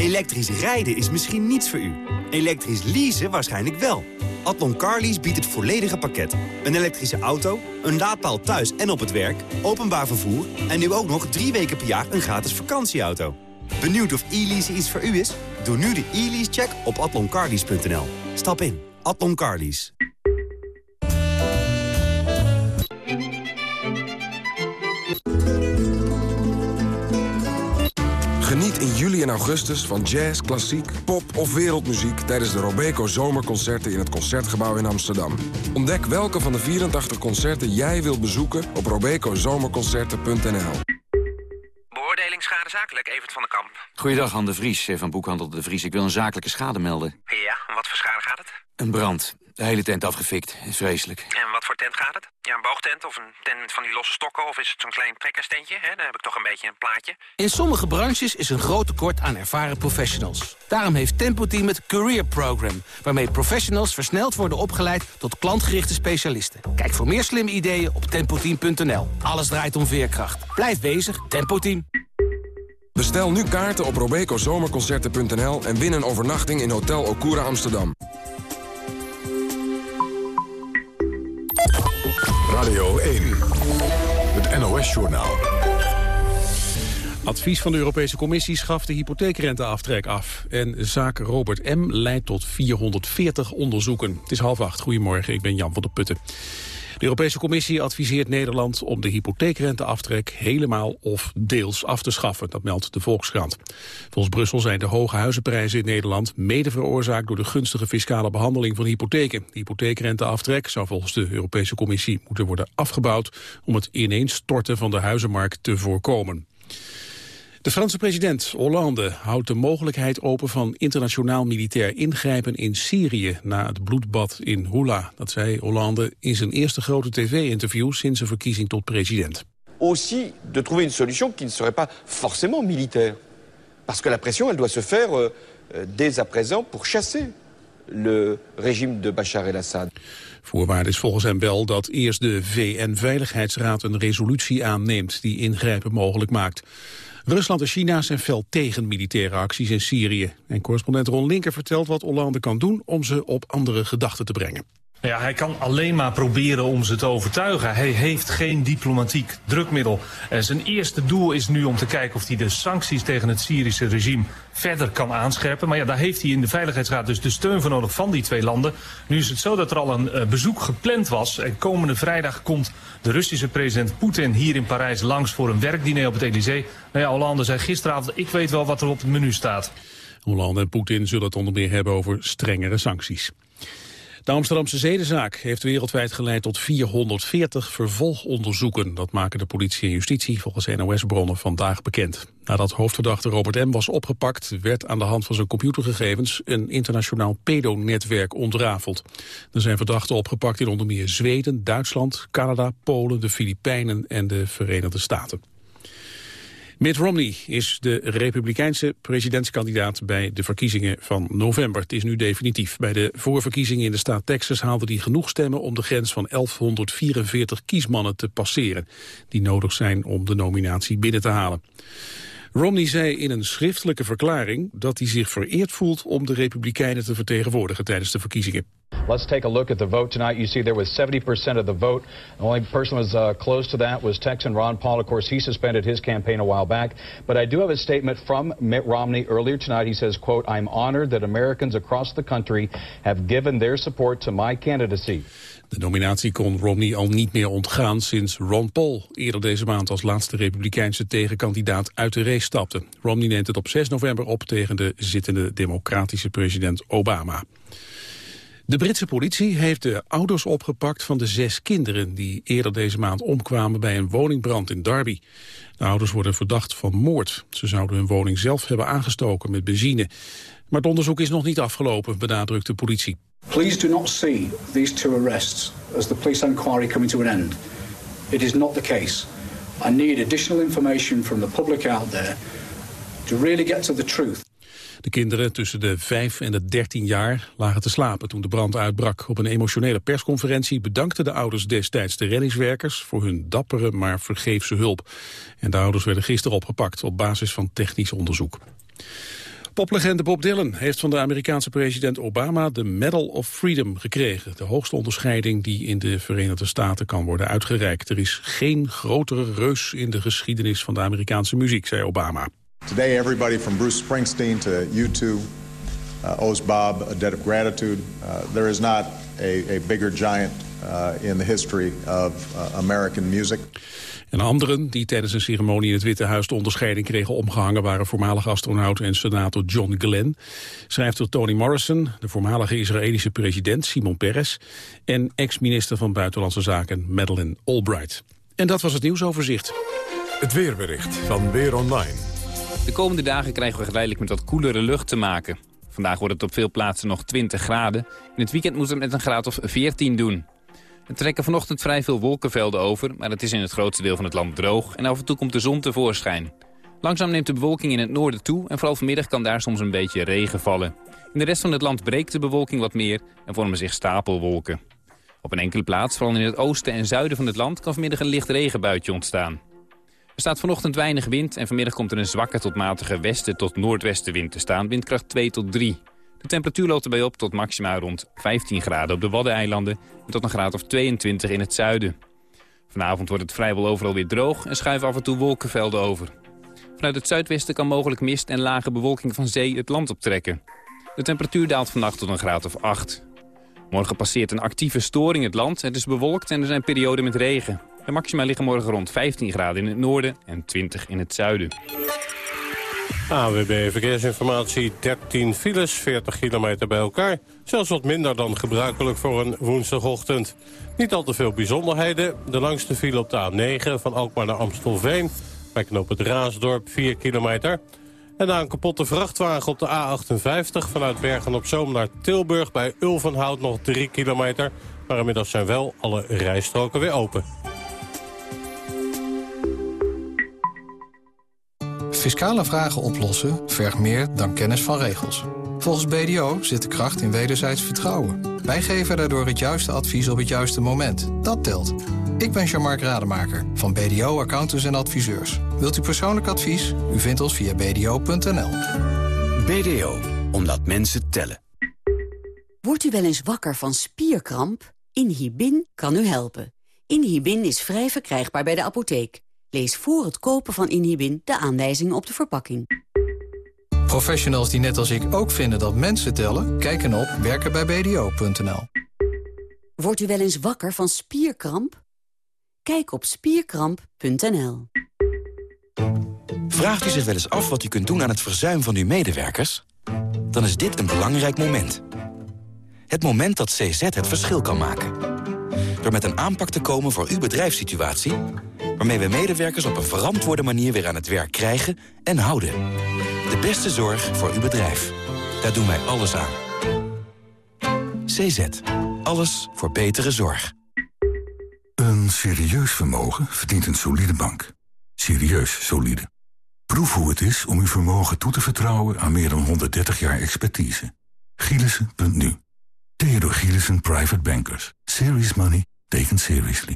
Elektrisch rijden is misschien niets voor u. Elektrisch leasen waarschijnlijk wel. Adlon Carlease biedt het volledige pakket. Een elektrische auto, een laadpaal thuis en op het werk, openbaar vervoer... en nu ook nog drie weken per jaar een gratis vakantieauto. Benieuwd of e-lease iets voor u is? Doe nu de e-lease-check op atloncarlease.nl. Stap in. Adlon Carlease. Geniet in juli en augustus van jazz, klassiek, pop of wereldmuziek... tijdens de Robeco Zomerconcerten in het Concertgebouw in Amsterdam. Ontdek welke van de 84 concerten jij wilt bezoeken op robecozomerconcerten.nl. Beoordeling schade zakelijk, Evert van den Kamp. Goeiedag, Han de Vries van Boekhandel de Vries. Ik wil een zakelijke schade melden. Ja, om wat voor schade gaat het? Een brand. De hele tent afgefikt. Is vreselijk. En wat voor tent gaat het? Ja, een boogtent of een tent van die losse stokken... of is het zo'n klein trekkerstentje? Hè? Dan heb ik toch een beetje een plaatje. In sommige branches is een groot tekort aan ervaren professionals. Daarom heeft Tempo Team het Career Program... waarmee professionals versneld worden opgeleid tot klantgerichte specialisten. Kijk voor meer slimme ideeën op tempoteam.nl. Alles draait om veerkracht. Blijf bezig, Tempo Team. Bestel nu kaarten op robecozomerconcerten.nl en win een overnachting in Hotel Okura Amsterdam. Radio 1, het NOS-journaal. Advies van de Europese Commissie schaft de hypotheekrenteaftrek af. En zaak Robert M. leidt tot 440 onderzoeken. Het is half acht. Goedemorgen, ik ben Jan van der Putten. De Europese Commissie adviseert Nederland om de hypotheekrenteaftrek helemaal of deels af te schaffen. Dat meldt de Volkskrant. Volgens Brussel zijn de hoge huizenprijzen in Nederland mede veroorzaakt door de gunstige fiscale behandeling van hypotheken. De hypotheekrenteaftrek zou volgens de Europese Commissie moeten worden afgebouwd om het ineenstorten van de huizenmarkt te voorkomen. De Franse president Hollande houdt de mogelijkheid open van internationaal militair ingrijpen in Syrië na het bloedbad in Hula. Dat zei Hollande in zijn eerste grote tv-interview sinds zijn verkiezing tot president. Aussi de trouver une solution qui ne serait pas forcément militaire. Parce que la pression, elle doit se faire euh, dès à présent pour chasser le régime de Bachar el-Assad. Voorwaarde is volgens hem wel dat eerst de VN-veiligheidsraad een resolutie aanneemt die ingrijpen mogelijk maakt. Rusland en China zijn fel tegen militaire acties in Syrië. En correspondent Ron Linker vertelt wat Hollande kan doen om ze op andere gedachten te brengen. Ja, hij kan alleen maar proberen om ze te overtuigen. Hij heeft geen diplomatiek drukmiddel. Zijn eerste doel is nu om te kijken of hij de sancties tegen het Syrische regime verder kan aanscherpen. Maar ja, daar heeft hij in de Veiligheidsraad dus de steun voor nodig van die twee landen. Nu is het zo dat er al een uh, bezoek gepland was. En komende vrijdag komt de Russische president Poetin hier in Parijs langs voor een werkdiner op het Elysée. Nou ja, Hollande zei gisteravond, ik weet wel wat er op het menu staat. Hollande en Poetin zullen het onder meer hebben over strengere sancties. De Amsterdamse zedenzaak heeft wereldwijd geleid tot 440 vervolgonderzoeken. Dat maken de politie en justitie volgens NOS-bronnen vandaag bekend. Nadat hoofdverdachte Robert M. was opgepakt... werd aan de hand van zijn computergegevens een internationaal pedonetwerk ontrafeld. Er zijn verdachten opgepakt in onder meer Zweden, Duitsland, Canada, Polen, de Filipijnen en de Verenigde Staten. Mitt Romney is de republikeinse presidentskandidaat bij de verkiezingen van november. Het is nu definitief. Bij de voorverkiezingen in de staat Texas haalde hij genoeg stemmen om de grens van 1144 kiesmannen te passeren. Die nodig zijn om de nominatie binnen te halen. Romney zei in een schriftelijke verklaring dat hij zich vereerd voelt om de Republikeinen te vertegenwoordigen tijdens de verkiezingen. Let's take a look at the vote tonight. You see there was 70% of the vote. The only person who was uh, close to that was Texan Ron Paul. Of course, he suspended his campaign a while back. But I do have a statement from Mitt Romney earlier tonight. He says, quote, I'm honored that Americans across the country have given their support to my candidacy. De nominatie kon Romney al niet meer ontgaan sinds Ron Paul eerder deze maand als laatste republikeinse tegenkandidaat uit de race stapte. Romney neemt het op 6 november op tegen de zittende democratische president Obama. De Britse politie heeft de ouders opgepakt van de zes kinderen... die eerder deze maand omkwamen bij een woningbrand in Derby. De ouders worden verdacht van moord. Ze zouden hun woning zelf hebben aangestoken met benzine. Maar het onderzoek is nog niet afgelopen, benadrukt de politie. Please do not see these two arrests as the police inquiry coming to an end. It is not the case. I need additional information from the public out there to really get to the truth. De kinderen tussen de 5 en de 13 jaar lagen te slapen toen de brand uitbrak. Op een emotionele persconferentie bedankten de ouders destijds de reddingswerkers voor hun dappere maar vergeefse hulp. En de ouders werden gisteren opgepakt op basis van technisch onderzoek. Poplegende Bob Dylan heeft van de Amerikaanse president Obama de Medal of Freedom gekregen. De hoogste onderscheiding die in de Verenigde Staten kan worden uitgereikt. Er is geen grotere reus in de geschiedenis van de Amerikaanse muziek, zei Obama. Today everybody from Bruce Springsteen to U2 uh, owes Bob a debt of gratitude. Uh, there is not a, a bigger giant uh, in the history of uh, American music. En anderen die tijdens een ceremonie in het Witte Huis de onderscheiding kregen omgehangen waren voormalig astronaut en senator John Glenn, schrijfter Toni Morrison, de voormalige Israëlische president Simon Peres en ex-minister van Buitenlandse Zaken Madeleine Albright. En dat was het nieuwsoverzicht. Het weerbericht van Weer Online. De komende dagen krijgen we geleidelijk met wat koelere lucht te maken. Vandaag wordt het op veel plaatsen nog 20 graden. In het weekend moet het met een graad of 14 doen. Er trekken vanochtend vrij veel wolkenvelden over, maar het is in het grootste deel van het land droog en af en toe komt de zon tevoorschijn. Langzaam neemt de bewolking in het noorden toe en vooral vanmiddag kan daar soms een beetje regen vallen. In de rest van het land breekt de bewolking wat meer en vormen zich stapelwolken. Op een enkele plaats, vooral in het oosten en zuiden van het land, kan vanmiddag een licht regenbuitje ontstaan. Er staat vanochtend weinig wind en vanmiddag komt er een zwakke tot matige westen tot noordwestenwind te staan, windkracht 2 tot 3. De temperatuur loopt erbij op tot maximaal rond 15 graden op de Waddeneilanden... en tot een graad of 22 in het zuiden. Vanavond wordt het vrijwel overal weer droog en schuiven af en toe wolkenvelden over. Vanuit het zuidwesten kan mogelijk mist en lage bewolking van zee het land optrekken. De temperatuur daalt vannacht tot een graad of 8. Morgen passeert een actieve storing het land. Het is bewolkt en er zijn perioden met regen. De maxima liggen morgen rond 15 graden in het noorden en 20 in het zuiden. AWB Verkeersinformatie, 13 files, 40 kilometer bij elkaar. Zelfs wat minder dan gebruikelijk voor een woensdagochtend. Niet al te veel bijzonderheden. De langste file op de A9 van Alkmaar naar Amstelveen. Bij knoop het Raasdorp, 4 kilometer. En na een kapotte vrachtwagen op de A58 vanuit Bergen op Zoom naar Tilburg... bij Ulvenhout nog 3 kilometer. Maar inmiddels zijn wel alle rijstroken weer open. Fiscale vragen oplossen vergt meer dan kennis van regels. Volgens BDO zit de kracht in wederzijds vertrouwen. Wij geven daardoor het juiste advies op het juiste moment. Dat telt. Ik ben Jean-Marc Rademaker van BDO Accountants en Adviseurs. Wilt u persoonlijk advies? U vindt ons via bdo.nl. BDO, omdat mensen tellen. Wordt u wel eens wakker van spierkramp? Inhibin kan u helpen. Inhibin is vrij verkrijgbaar bij de apotheek. Lees voor het kopen van Inhibin de aanwijzingen op de verpakking. Professionals die net als ik ook vinden dat mensen tellen... kijken op werkenbijbdo.nl. Wordt u wel eens wakker van spierkramp? Kijk op spierkramp.nl. Vraagt u zich wel eens af wat u kunt doen aan het verzuim van uw medewerkers? Dan is dit een belangrijk moment. Het moment dat CZ het verschil kan maken. Door met een aanpak te komen voor uw bedrijfssituatie waarmee we medewerkers op een verantwoorde manier weer aan het werk krijgen en houden. De beste zorg voor uw bedrijf. Daar doen wij alles aan. CZ. Alles voor betere zorg. Een serieus vermogen verdient een solide bank. Serieus solide. Proef hoe het is om uw vermogen toe te vertrouwen aan meer dan 130 jaar expertise. Gielissen.nu Theodor Gielissen Private Bankers. Serious money taken seriously.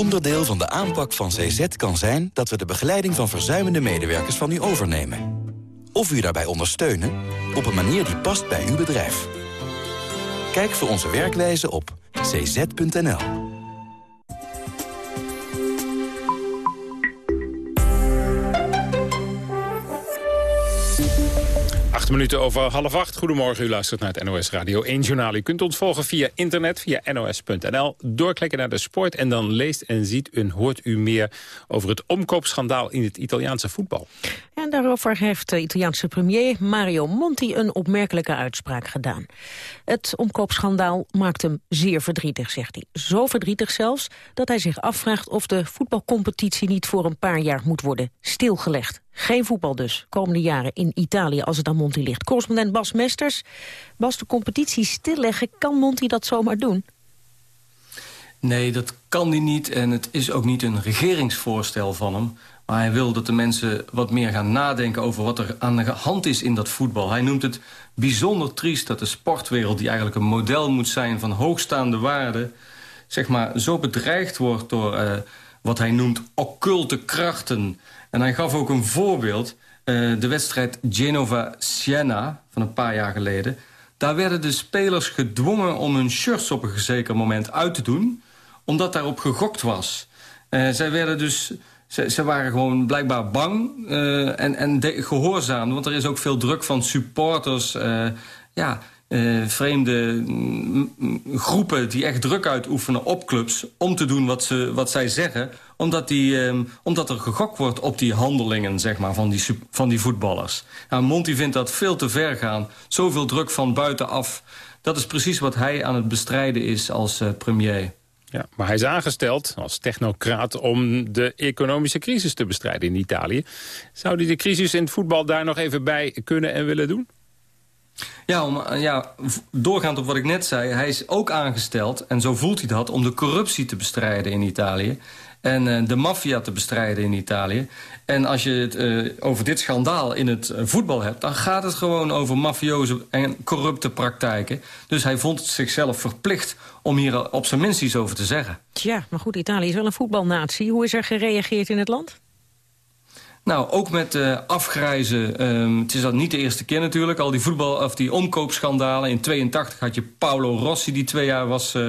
Onderdeel van de aanpak van CZ kan zijn dat we de begeleiding van verzuimende medewerkers van u overnemen. Of u daarbij ondersteunen op een manier die past bij uw bedrijf. Kijk voor onze werkwijze op cz.nl. minuten over half acht. Goedemorgen, u luistert naar het NOS Radio 1 Journaal. U kunt ons volgen via internet, via nos.nl. Doorklikken naar de sport en dan leest en ziet en hoort u meer... over het omkoopschandaal in het Italiaanse voetbal. En daarover heeft de Italiaanse premier Mario Monti een opmerkelijke uitspraak gedaan. Het omkoopschandaal maakt hem zeer verdrietig, zegt hij. Zo verdrietig zelfs dat hij zich afvraagt of de voetbalcompetitie niet voor een paar jaar moet worden stilgelegd. Geen voetbal dus, komende jaren in Italië als het aan Monti ligt. Correspondent Bas Mesters. Bas, de competitie stilleggen, kan Monti dat zomaar doen? Nee, dat kan hij niet en het is ook niet een regeringsvoorstel van hem. Maar hij wil dat de mensen wat meer gaan nadenken over wat er aan de hand is in dat voetbal. Hij noemt het bijzonder triest dat de sportwereld, die eigenlijk een model moet zijn van hoogstaande waarden, zeg maar zo bedreigd wordt door uh, wat hij noemt occulte krachten. En hij gaf ook een voorbeeld. Uh, de wedstrijd Genova-Siena van een paar jaar geleden. Daar werden de spelers gedwongen om hun shirts op een zeker moment uit te doen. Omdat daarop gegokt was. Uh, zij werden dus... Ze, waren gewoon blijkbaar bang uh, en, en gehoorzaam. Want er is ook veel druk van supporters... ja, eh, vreemde mm, mm, groepen die echt druk uitoefenen op clubs... om te doen wat, ze, wat zij zeggen, omdat, die, eh, omdat er gegokt wordt op die handelingen zeg maar, van, die, van die voetballers. Nou, Monty vindt dat veel te ver gaan. Zoveel druk van buitenaf. Dat is precies wat hij aan het bestrijden is als uh, premier. Ja, maar hij is aangesteld als technocraat om de economische crisis te bestrijden in Italië. Zou hij de crisis in het voetbal daar nog even bij kunnen en willen doen? Ja, om, eh, ja, doorgaand op wat ik net zei, hij is ook aangesteld... en zo voelt hij dat, om de corruptie te bestrijden in Italië... en uh, de maffia te bestrijden in Italië. En als je het uh, over dit schandaal in het voetbal hebt... dan gaat het gewoon over mafioze en corrupte praktijken. Dus hij vond het zichzelf verplicht om hier op zijn minst iets over te zeggen. Tja, maar goed, Italië is wel een voetbalnatie. Hoe is er gereageerd in het land? Nou, ook met uh, afgrijzen. Um, het is dat niet de eerste keer natuurlijk. Al die voetbal of die omkoopschandalen. In 82 had je Paolo Rossi die twee jaar was uh,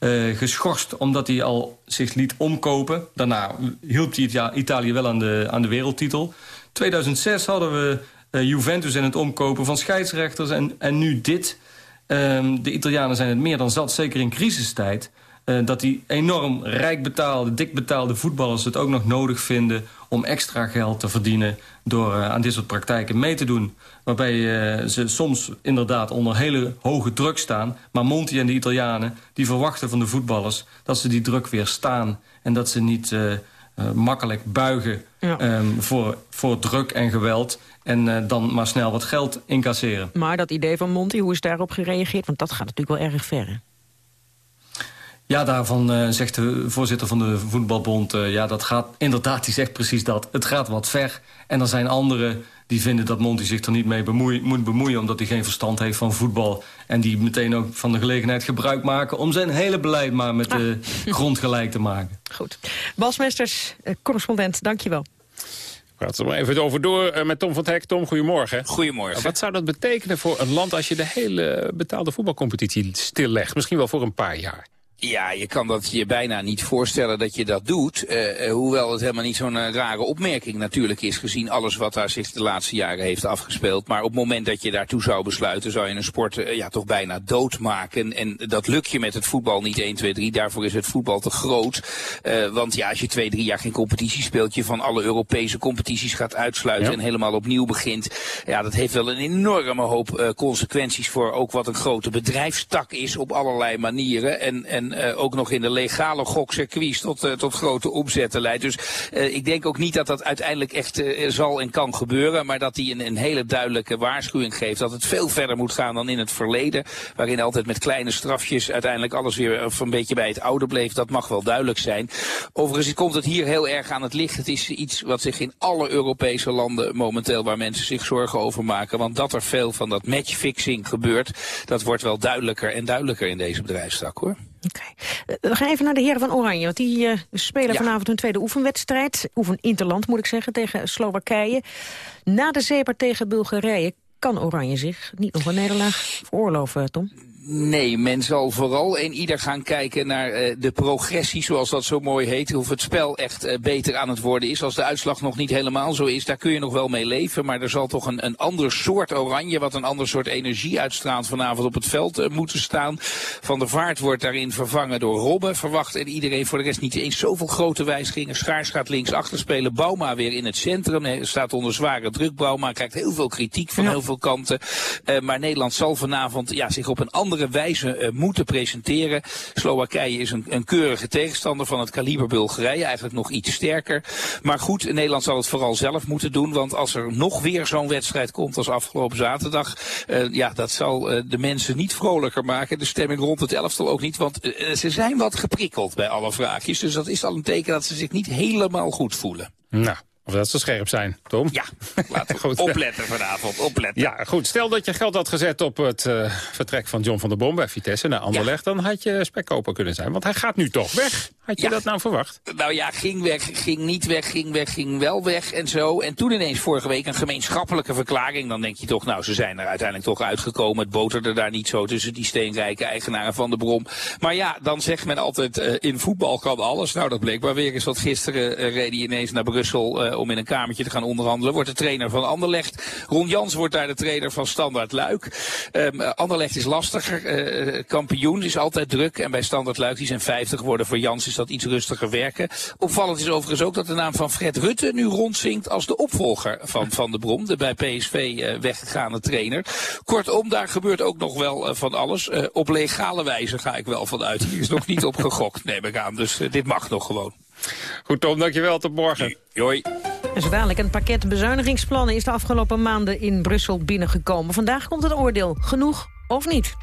uh, geschorst omdat hij al zich liet omkopen. Daarna hielp hij Italië wel aan de, aan de wereldtitel. 2006 hadden we Juventus in het omkopen van scheidsrechters en, en nu dit. Um, de Italianen zijn het meer dan zat, zeker in crisistijd. Dat die enorm rijk betaalde, dik betaalde voetballers het ook nog nodig vinden om extra geld te verdienen door uh, aan dit soort praktijken mee te doen. Waarbij uh, ze soms inderdaad onder hele hoge druk staan. Maar Monti en de Italianen die verwachten van de voetballers... dat ze die druk weer staan en dat ze niet makkelijk buigen... Ja. Um, voor, voor druk en geweld en dan maar snel wat geld incasseren. Maar dat idee van Monti, hoe is daarop gereageerd? Want dat gaat natuurlijk wel erg ver, ja, daarvan uh, zegt de voorzitter van de voetbalbond... Uh, ja, dat gaat inderdaad, die zegt precies dat. Het gaat wat ver. En er zijn anderen die vinden dat Monti zich er niet mee bemoeien, moet bemoeien... omdat hij geen verstand heeft van voetbal. En die meteen ook van de gelegenheid gebruik maken... om zijn hele beleid maar met de ah. grond gelijk te maken. Goed. Basmesters, uh, correspondent, dankjewel. Praat er maar even over door met Tom van Hek. Tom, goedemorgen. Goedemorgen. Wat zou dat betekenen voor een land als je de hele betaalde voetbalcompetitie stillegt? Misschien wel voor een paar jaar. Ja, je kan dat je bijna niet voorstellen dat je dat doet. Uh, hoewel het helemaal niet zo'n uh, rare opmerking natuurlijk is, gezien alles wat daar zich de laatste jaren heeft afgespeeld. Maar op het moment dat je daartoe zou besluiten, zou je een sport uh, ja, toch bijna doodmaken. En dat lukt je met het voetbal niet 1, 2, 3. Daarvoor is het voetbal te groot. want ja, als je twee, drie jaar geen competitie speelt, je van alle Europese competities gaat uitsluiten ja. en helemaal opnieuw begint. Ja, dat heeft wel een enorme hoop consequenties voor ook wat een grote bedrijfstak is op allerlei manieren. En, en uh, ook nog in de legale gokcircuits tot, uh, tot grote omzetten leidt. Dus uh, ik denk ook niet dat dat uiteindelijk echt zal en kan gebeuren. Maar dat hij een, een hele duidelijke waarschuwing geeft. Dat het veel verder moet gaan dan in het verleden. Waarin altijd met kleine strafjes uiteindelijk alles weer een beetje bij het oude bleef. Dat mag wel duidelijk zijn. Overigens komt het hier heel erg aan het licht. Het is iets wat zich in alle Europese landen momenteel waar mensen zich zorgen over maken. Want dat er veel van dat matchfixing gebeurt. Dat wordt wel duidelijker en duidelijker in deze bedrijfstak hoor. Oké. Okay. We gaan even naar de heren van Oranje. Want die uh, spelen ja. vanavond hun tweede oefenwedstrijd. Oefen Interland moet ik zeggen, tegen Slowakije. Na de zeeper tegen Bulgarije kan Oranje zich niet nog een nederlaag veroorloven, Tom? Nee, men zal vooral in ieder gaan kijken naar uh, de progressie, zoals dat zo mooi heet. Of het spel echt uh, beter aan het worden is. Als de uitslag nog niet helemaal zo is, daar kun je nog wel mee leven. Maar er zal toch een, een ander soort oranje, wat een ander soort energie uitstraalt vanavond op het veld uh, moeten staan. Van der Vaart wordt daarin vervangen door Robben, verwacht. En iedereen voor de rest niet eens zoveel grote wijzigingen. Schaars gaat links achter spelen. Bauma weer in het centrum. Hij staat onder zware druk. Bauma krijgt heel veel kritiek van ja. heel veel kanten. maar Nederland zal vanavond ja, zich op een andere wijze uh, moeten presenteren. Slowakije is een, een, keurige tegenstander van het kaliber Bulgarije, eigenlijk nog iets sterker. Maar goed, Nederland zal het vooral zelf moeten doen, want als er nog weer zo'n wedstrijd komt als afgelopen zaterdag, uh, ja, dat zal uh, de mensen niet vrolijker maken. De stemming rond het elftal ook niet, want ze zijn wat geprikkeld bij alle vraagjes. Dus dat is al een teken dat ze zich niet helemaal goed voelen. Nou, of dat ze scherp zijn, Tom? Ja, laten we [LAUGHS] goed. opletten vanavond, opletten. Ja, goed. Stel dat je geld had gezet op het uh, vertrek van John van der Bom bij Vitesse naar Anderlecht... Ja. dan had je spekkoper kunnen zijn. Want hij gaat nu toch weg. Had je ja. dat nou verwacht? Nou ja, ging weg, ging niet weg, ging weg, ging wel weg en zo. En toen ineens vorige week een gemeenschappelijke verklaring. Dan denk je toch, nou, ze zijn er uiteindelijk toch uitgekomen. Het boterde daar niet zo tussen die steenrijke eigenaren van de Brom. Maar ja, dan zegt men altijd, uh, in voetbal kan alles. Nou, dat bleek maar weer eens. wat gisteren uh, reed hij ineens naar Brussel om in een kamertje te gaan onderhandelen. Wordt de trainer van Anderlecht. Ron Jans wordt daar de trainer van Standard Luik. Um, Anderlecht is lastiger. kampioen is altijd druk. En bij Standard Luik, die zijn 50 geworden. Voor Jans is dat iets rustiger werken. Opvallend is overigens ook dat de naam van Fred Rutte nu rondzinkt als de opvolger van Van de Brom. De bij PSV weggegaande trainer. Kortom, daar gebeurt ook nog wel van alles. op legale wijze ga ik wel vanuit. Hier is nog niet op gegokt, neem ik aan. Dus dit mag nog gewoon. Goed Tom, dankjewel. Tot morgen. Joi. En zo dadelijk een pakket bezuinigingsplannen is de afgelopen maanden in Brussel binnengekomen. Vandaag komt het oordeel. Genoeg of niet?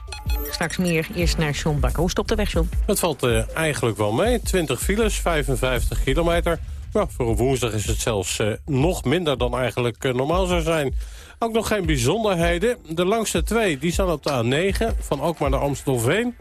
Straks meer. Eerst naar John Bakker. Hoe stopt de weg, John? Het valt uh, eigenlijk wel mee. 20 files, 55 kilometer. Nou, voor een woensdag is het zelfs uh, nog minder dan eigenlijk uh, normaal zou zijn. Ook nog geen bijzonderheden. De langste twee die staan op de A9 van Alkmaar naar Amstelveen.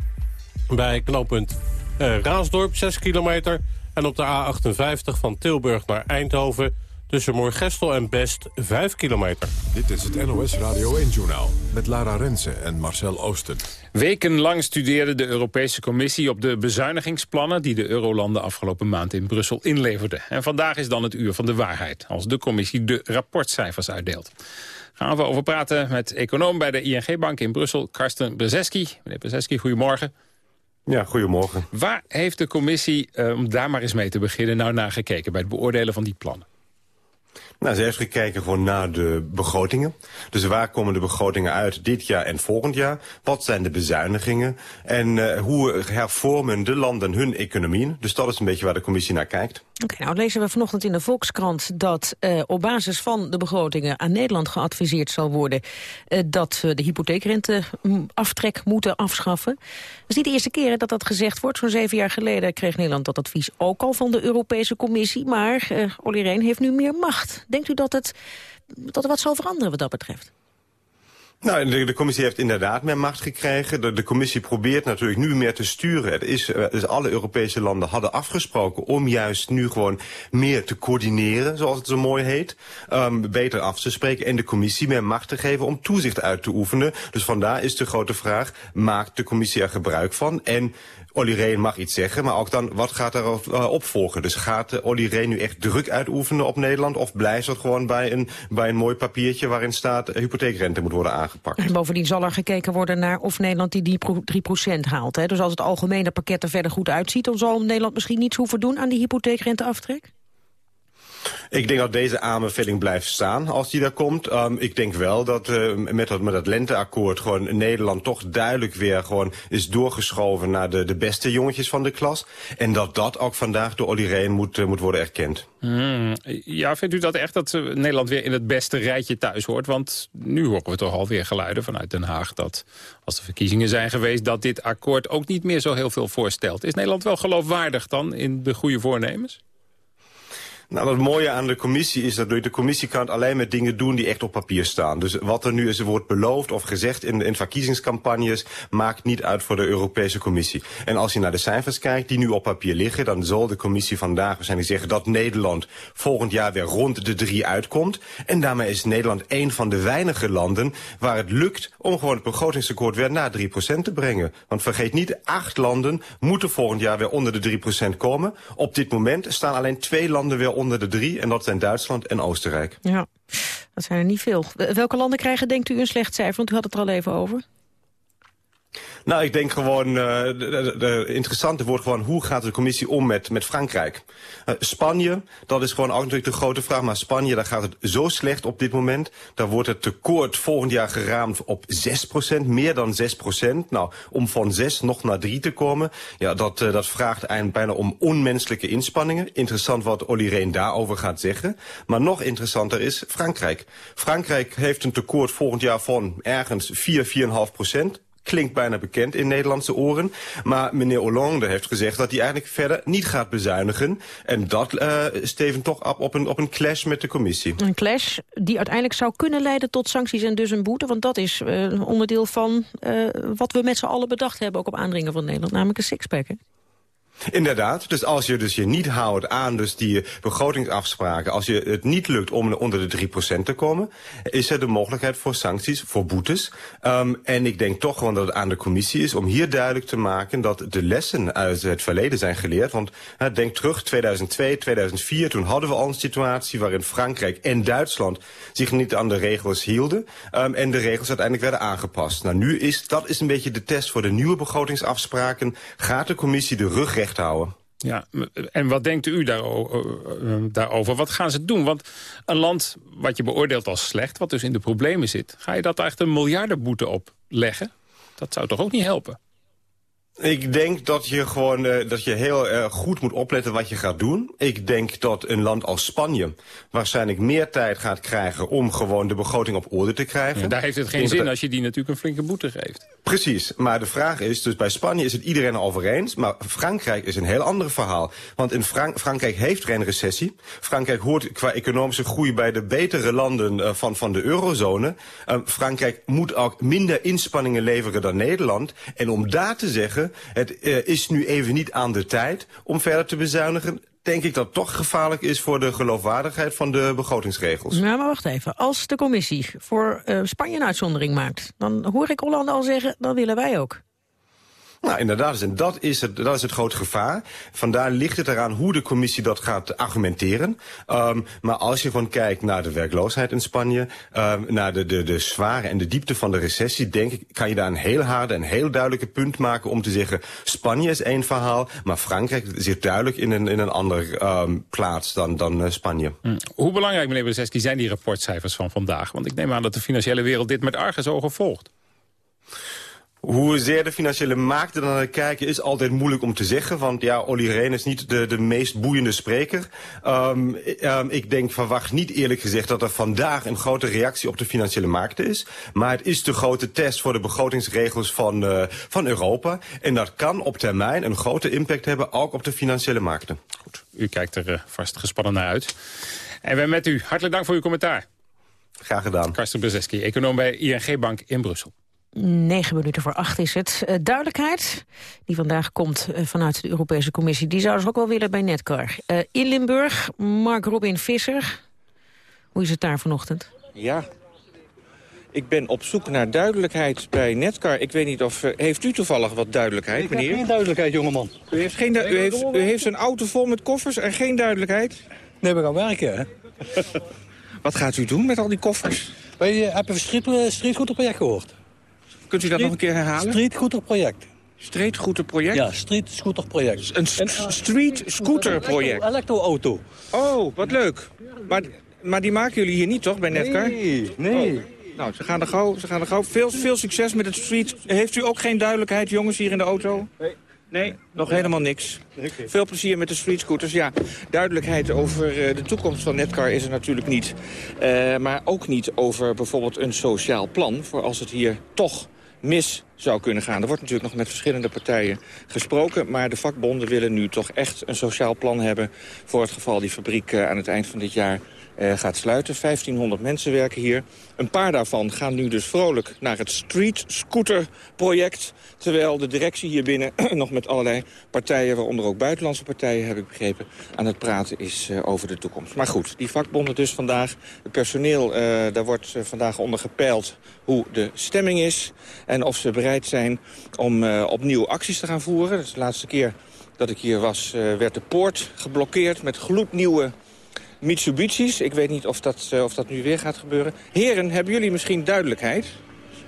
Bij knooppunt Raasdorp, 6 kilometer. En op de A58 van Tilburg naar Eindhoven... tussen Moorgestel en Best 5 kilometer. Dit is het NOS Radio 1-journaal met Lara Rensen en Marcel Oosten. Wekenlang studeerde de Europese Commissie op de bezuinigingsplannen... die de eurolanden afgelopen maand in Brussel inleverden. En vandaag is dan het uur van de waarheid... als de commissie de rapportcijfers uitdeelt gaan we over praten met econoom bij de ING-bank in Brussel, Karsten Brzeski. Meneer Brzeski, goedemorgen. Ja, goedemorgen. Waar heeft de commissie, eh, om daar maar eens mee te beginnen, nou naar gekeken bij het beoordelen van die plannen? Nou, ze heeft gekeken gewoon naar de begrotingen. Dus waar komen de begrotingen uit dit jaar en volgend jaar? Wat zijn de bezuinigingen? En uh, hoe hervormen de landen hun economieën? Dus dat is een beetje waar de commissie naar kijkt. Oké, nou lezen we vanochtend in de Volkskrant dat uh, op basis van de begrotingen aan Nederland geadviseerd zal worden uh, dat we de hypotheekrenteaftrek moeten afschaffen. Het is niet de eerste keer dat dat gezegd wordt. Zo'n zeven jaar geleden kreeg Nederland dat advies ook al van de Europese Commissie. Maar uh, Olly Reen heeft nu meer macht. Denkt u dat, het, dat er wat zal veranderen wat dat betreft? Nou, de, commissie heeft inderdaad meer macht gekregen. De, commissie probeert natuurlijk nu meer te sturen. Is, dus alle Europese landen hadden afgesproken om juist nu gewoon meer te coördineren, zoals het zo mooi heet. Um, beter af te spreken en de commissie meer macht te geven om toezicht uit te oefenen. Dus vandaar is de grote vraag, maakt de commissie er gebruik van? En Olly Rehn mag iets zeggen, maar ook dan, wat gaat er uh, opvolgen? Dus gaat uh, Olly Rehn nu echt druk uitoefenen op Nederland... of blijft dat gewoon bij een, bij een mooi papiertje waarin staat... hypotheekrente moet worden aangepakt? En bovendien zal er gekeken worden naar of Nederland die 3% haalt. Hè? Dus als het algemene pakket er verder goed uitziet... dan zal Nederland misschien niets hoeven doen aan die hypotheekrenteaftrek? Ik denk dat deze aanbeveling blijft staan als die daar komt. Um, ik denk wel dat uh, met, dat, met dat lenteakkoord gewoon Nederland toch duidelijk weer gewoon is doorgeschoven naar de, de beste jongetjes van de klas. En dat dat ook vandaag door Olly Rehn moet, uh, moet worden erkend. Hmm. Ja, vindt u dat echt dat uh, Nederland weer in het beste rijtje thuis hoort? Want nu horen we toch alweer geluiden vanuit Den Haag dat als de verkiezingen zijn geweest... dat dit akkoord ook niet meer zo heel veel voorstelt. Is Nederland wel geloofwaardig dan in de goede voornemens? Nou, het mooie aan de commissie is dat de commissie kan alleen met dingen doen die echt op papier staan. Dus wat er nu is, wordt beloofd of gezegd in, in verkiezingscampagnes, maakt niet uit voor de Europese Commissie. En als je naar de cijfers kijkt die nu op papier liggen, dan zal de commissie vandaag waarschijnlijk zeggen dat Nederland volgend jaar weer rond de drie uitkomt. En daarmee is Nederland een van de weinige landen waar het lukt om gewoon het begrotingsakkoord weer naar 3% te brengen. Want vergeet niet, acht landen moeten volgend jaar weer onder de 3% komen. Op dit moment staan alleen twee landen weer onder de drie. En dat zijn Duitsland en Oostenrijk. Ja, dat zijn er niet veel. Welke landen krijgen, denkt u, een slecht cijfer? Want u had het er al even over. Nou, ik denk gewoon, de, de, interessante wordt gewoon... hoe gaat de commissie om met, met Frankrijk? Uh, Spanje, dat is gewoon ook natuurlijk de grote vraag. Maar Spanje, daar gaat het zo slecht op dit moment. Daar wordt het tekort volgend jaar geraamd op 6%, meer dan 6%. Nou, om van 6 nog naar 3 te komen... ja, dat, uh, dat vraagt bijna om onmenselijke inspanningen. Interessant wat Olly Rehn daarover gaat zeggen. Maar nog interessanter is Frankrijk. Frankrijk heeft een tekort volgend jaar van ergens 4, 4,5% klinkt bijna bekend in Nederlandse oren. Maar meneer Hollande heeft gezegd dat hij eigenlijk verder niet gaat bezuinigen. En dat uh, stevend toch op, op, een, op een clash met de commissie. Een clash die uiteindelijk zou kunnen leiden tot sancties en dus een boete. Want dat is uh, onderdeel van uh, wat we met z'n allen bedacht hebben, ook op aandringen van Nederland. Namelijk een sixpack? Inderdaad, dus als je dus je niet houdt aan dus die begrotingsafspraken... als je het niet lukt om onder de 3% te komen... is er de mogelijkheid voor sancties, voor boetes. Um, en ik denk toch gewoon dat het aan de commissie is... om hier duidelijk te maken dat de lessen uit het verleden zijn geleerd. Want denk terug, 2002, 2004, toen hadden we al een situatie... waarin Frankrijk en Duitsland zich niet aan de regels hielden... Um, en de regels uiteindelijk werden aangepast. Nou, nu is dat is een beetje de test voor de nieuwe begrotingsafspraken. Gaat de commissie de rug Ja, en wat denkt u daarover? Wat gaan ze doen? Want een land wat je beoordeelt als slecht, wat dus in de problemen zit... ga je dat echt een miljardenboete opleggen? Dat zou toch ook niet helpen? Ik denk dat je gewoon uh, dat je heel uh, goed moet opletten wat je gaat doen. Ik denk dat een land als Spanje waarschijnlijk meer tijd gaat krijgen om gewoon de begroting op orde te krijgen. Ja, daar heeft het geen zin dat... als je die natuurlijk een flinke boete geeft. Precies, maar de vraag is, dus bij Spanje is het iedereen al over eens, maar Frankrijk is een heel ander verhaal. Want in Frank Frankrijk heeft geen recessie. Frankrijk hoort qua economische groei bij de betere landen uh, van, van de eurozone. Frankrijk moet ook minder inspanningen leveren dan Nederland. En om daar te zeggen het uh, is nu even niet aan de tijd om verder te bezuinigen denk ik dat toch gevaarlijk is voor de geloofwaardigheid van de begrotingsregels. Nou, maar wacht even. Als de commissie voor uh, Spanje een uitzondering maakt... dan hoor ik Hollande al zeggen, dan willen wij ook. Nou, inderdaad. En dat is het, dat is het grote gevaar. Vandaar ligt het eraan hoe de commissie dat gaat argumenteren. Um, maar als je gewoon kijkt naar de werkloosheid in Spanje... Um, naar de, de, de zware en de diepte van de recessie... denk ik, kan je daar een heel harde en heel duidelijke punt maken... om te zeggen, Spanje is één verhaal... maar Frankrijk zit duidelijk in een, in een andere um, plaats dan, dan uh, Spanje. Hm. Hoe belangrijk, meneer Brzeski, zijn die rapportcijfers van vandaag? Want ik neem aan dat de financiële wereld dit met argusogen volgt. Hoezeer de financiële markten dan naar kijken is altijd moeilijk om te zeggen. Want ja, Olly Rehn is niet de, de meest boeiende spreker. Um, um, ik denk, verwacht niet eerlijk gezegd dat er vandaag een grote reactie op de financiële markten is. Maar het is de grote test voor de begrotingsregels van, uh, van Europa. En dat kan op termijn een grote impact hebben, ook op de financiële markten. Goed, u kijkt er uh, vast gespannen naar uit. En wij met u. Hartelijk dank voor uw commentaar. Graag gedaan. Karsten Brzeski, econoom bij ING Bank in Brussel. Negen minuten voor acht is het. Uh, duidelijkheid, die vandaag komt uh, vanuit de Europese Commissie... die zouden ze ook wel willen bij Netcar. Uh, in Limburg, Mark Robin Visser. Hoe is het daar vanochtend? Ja, ik ben op zoek naar duidelijkheid bij Netcar. Ik weet niet of... heeft u toevallig wat duidelijkheid, ik meneer? geen duidelijkheid, jongeman. U heeft, geen u, heeft, u heeft een auto vol met koffers en geen duidelijkheid? Nee, we gaan werken, hè. [LAUGHS] wat gaat u doen met al die koffers? Wij hebben een street, streetgoederproject gehoord. Kunt u dat nog een keer herhalen? Streetscooterproject. Streetscooterproject? Ja, street project. Een street scooterproject? Elektroauto. Oh, wat leuk. Maar, maar die maken jullie hier niet toch, bij Netcar? Nee, nee. Oh. Nou, ze gaan er gauw. Ze gaan er gauw. Veel, veel succes met het street. Heeft u ook geen duidelijkheid, jongens, hier in de auto? Nee. Nee, nog helemaal niks. Veel plezier met de streetscooters. Ja, duidelijkheid over uh, de toekomst van Netcar is er natuurlijk niet. Uh, maar ook niet over bijvoorbeeld een sociaal plan... voor als het hier toch mis zou kunnen gaan. Er wordt natuurlijk nog met verschillende partijen gesproken... maar de vakbonden willen nu toch echt een sociaal plan hebben... voor het geval die fabriek uh, aan het eind van dit jaar gaat sluiten. 1500 mensen werken hier. Een paar daarvan gaan nu dus vrolijk naar het Street Scooter project. Terwijl de directie hier binnen [CLEARS THROAT] nog met allerlei partijen... waaronder ook buitenlandse partijen, heb ik begrepen... aan het praten is uh, over de toekomst. Maar goed, die vakbonden dus vandaag. Het personeel, uh, daar wordt vandaag onder gepeild hoe de stemming is... en of ze bereid zijn om opnieuw acties te gaan voeren. Dat is de laatste keer dat ik hier was, werd de poort geblokkeerd... met gloednieuwe Mitsubishi's. Ik weet niet of dat, uh, of dat nu weer gaat gebeuren. Heren, hebben jullie misschien duidelijkheid?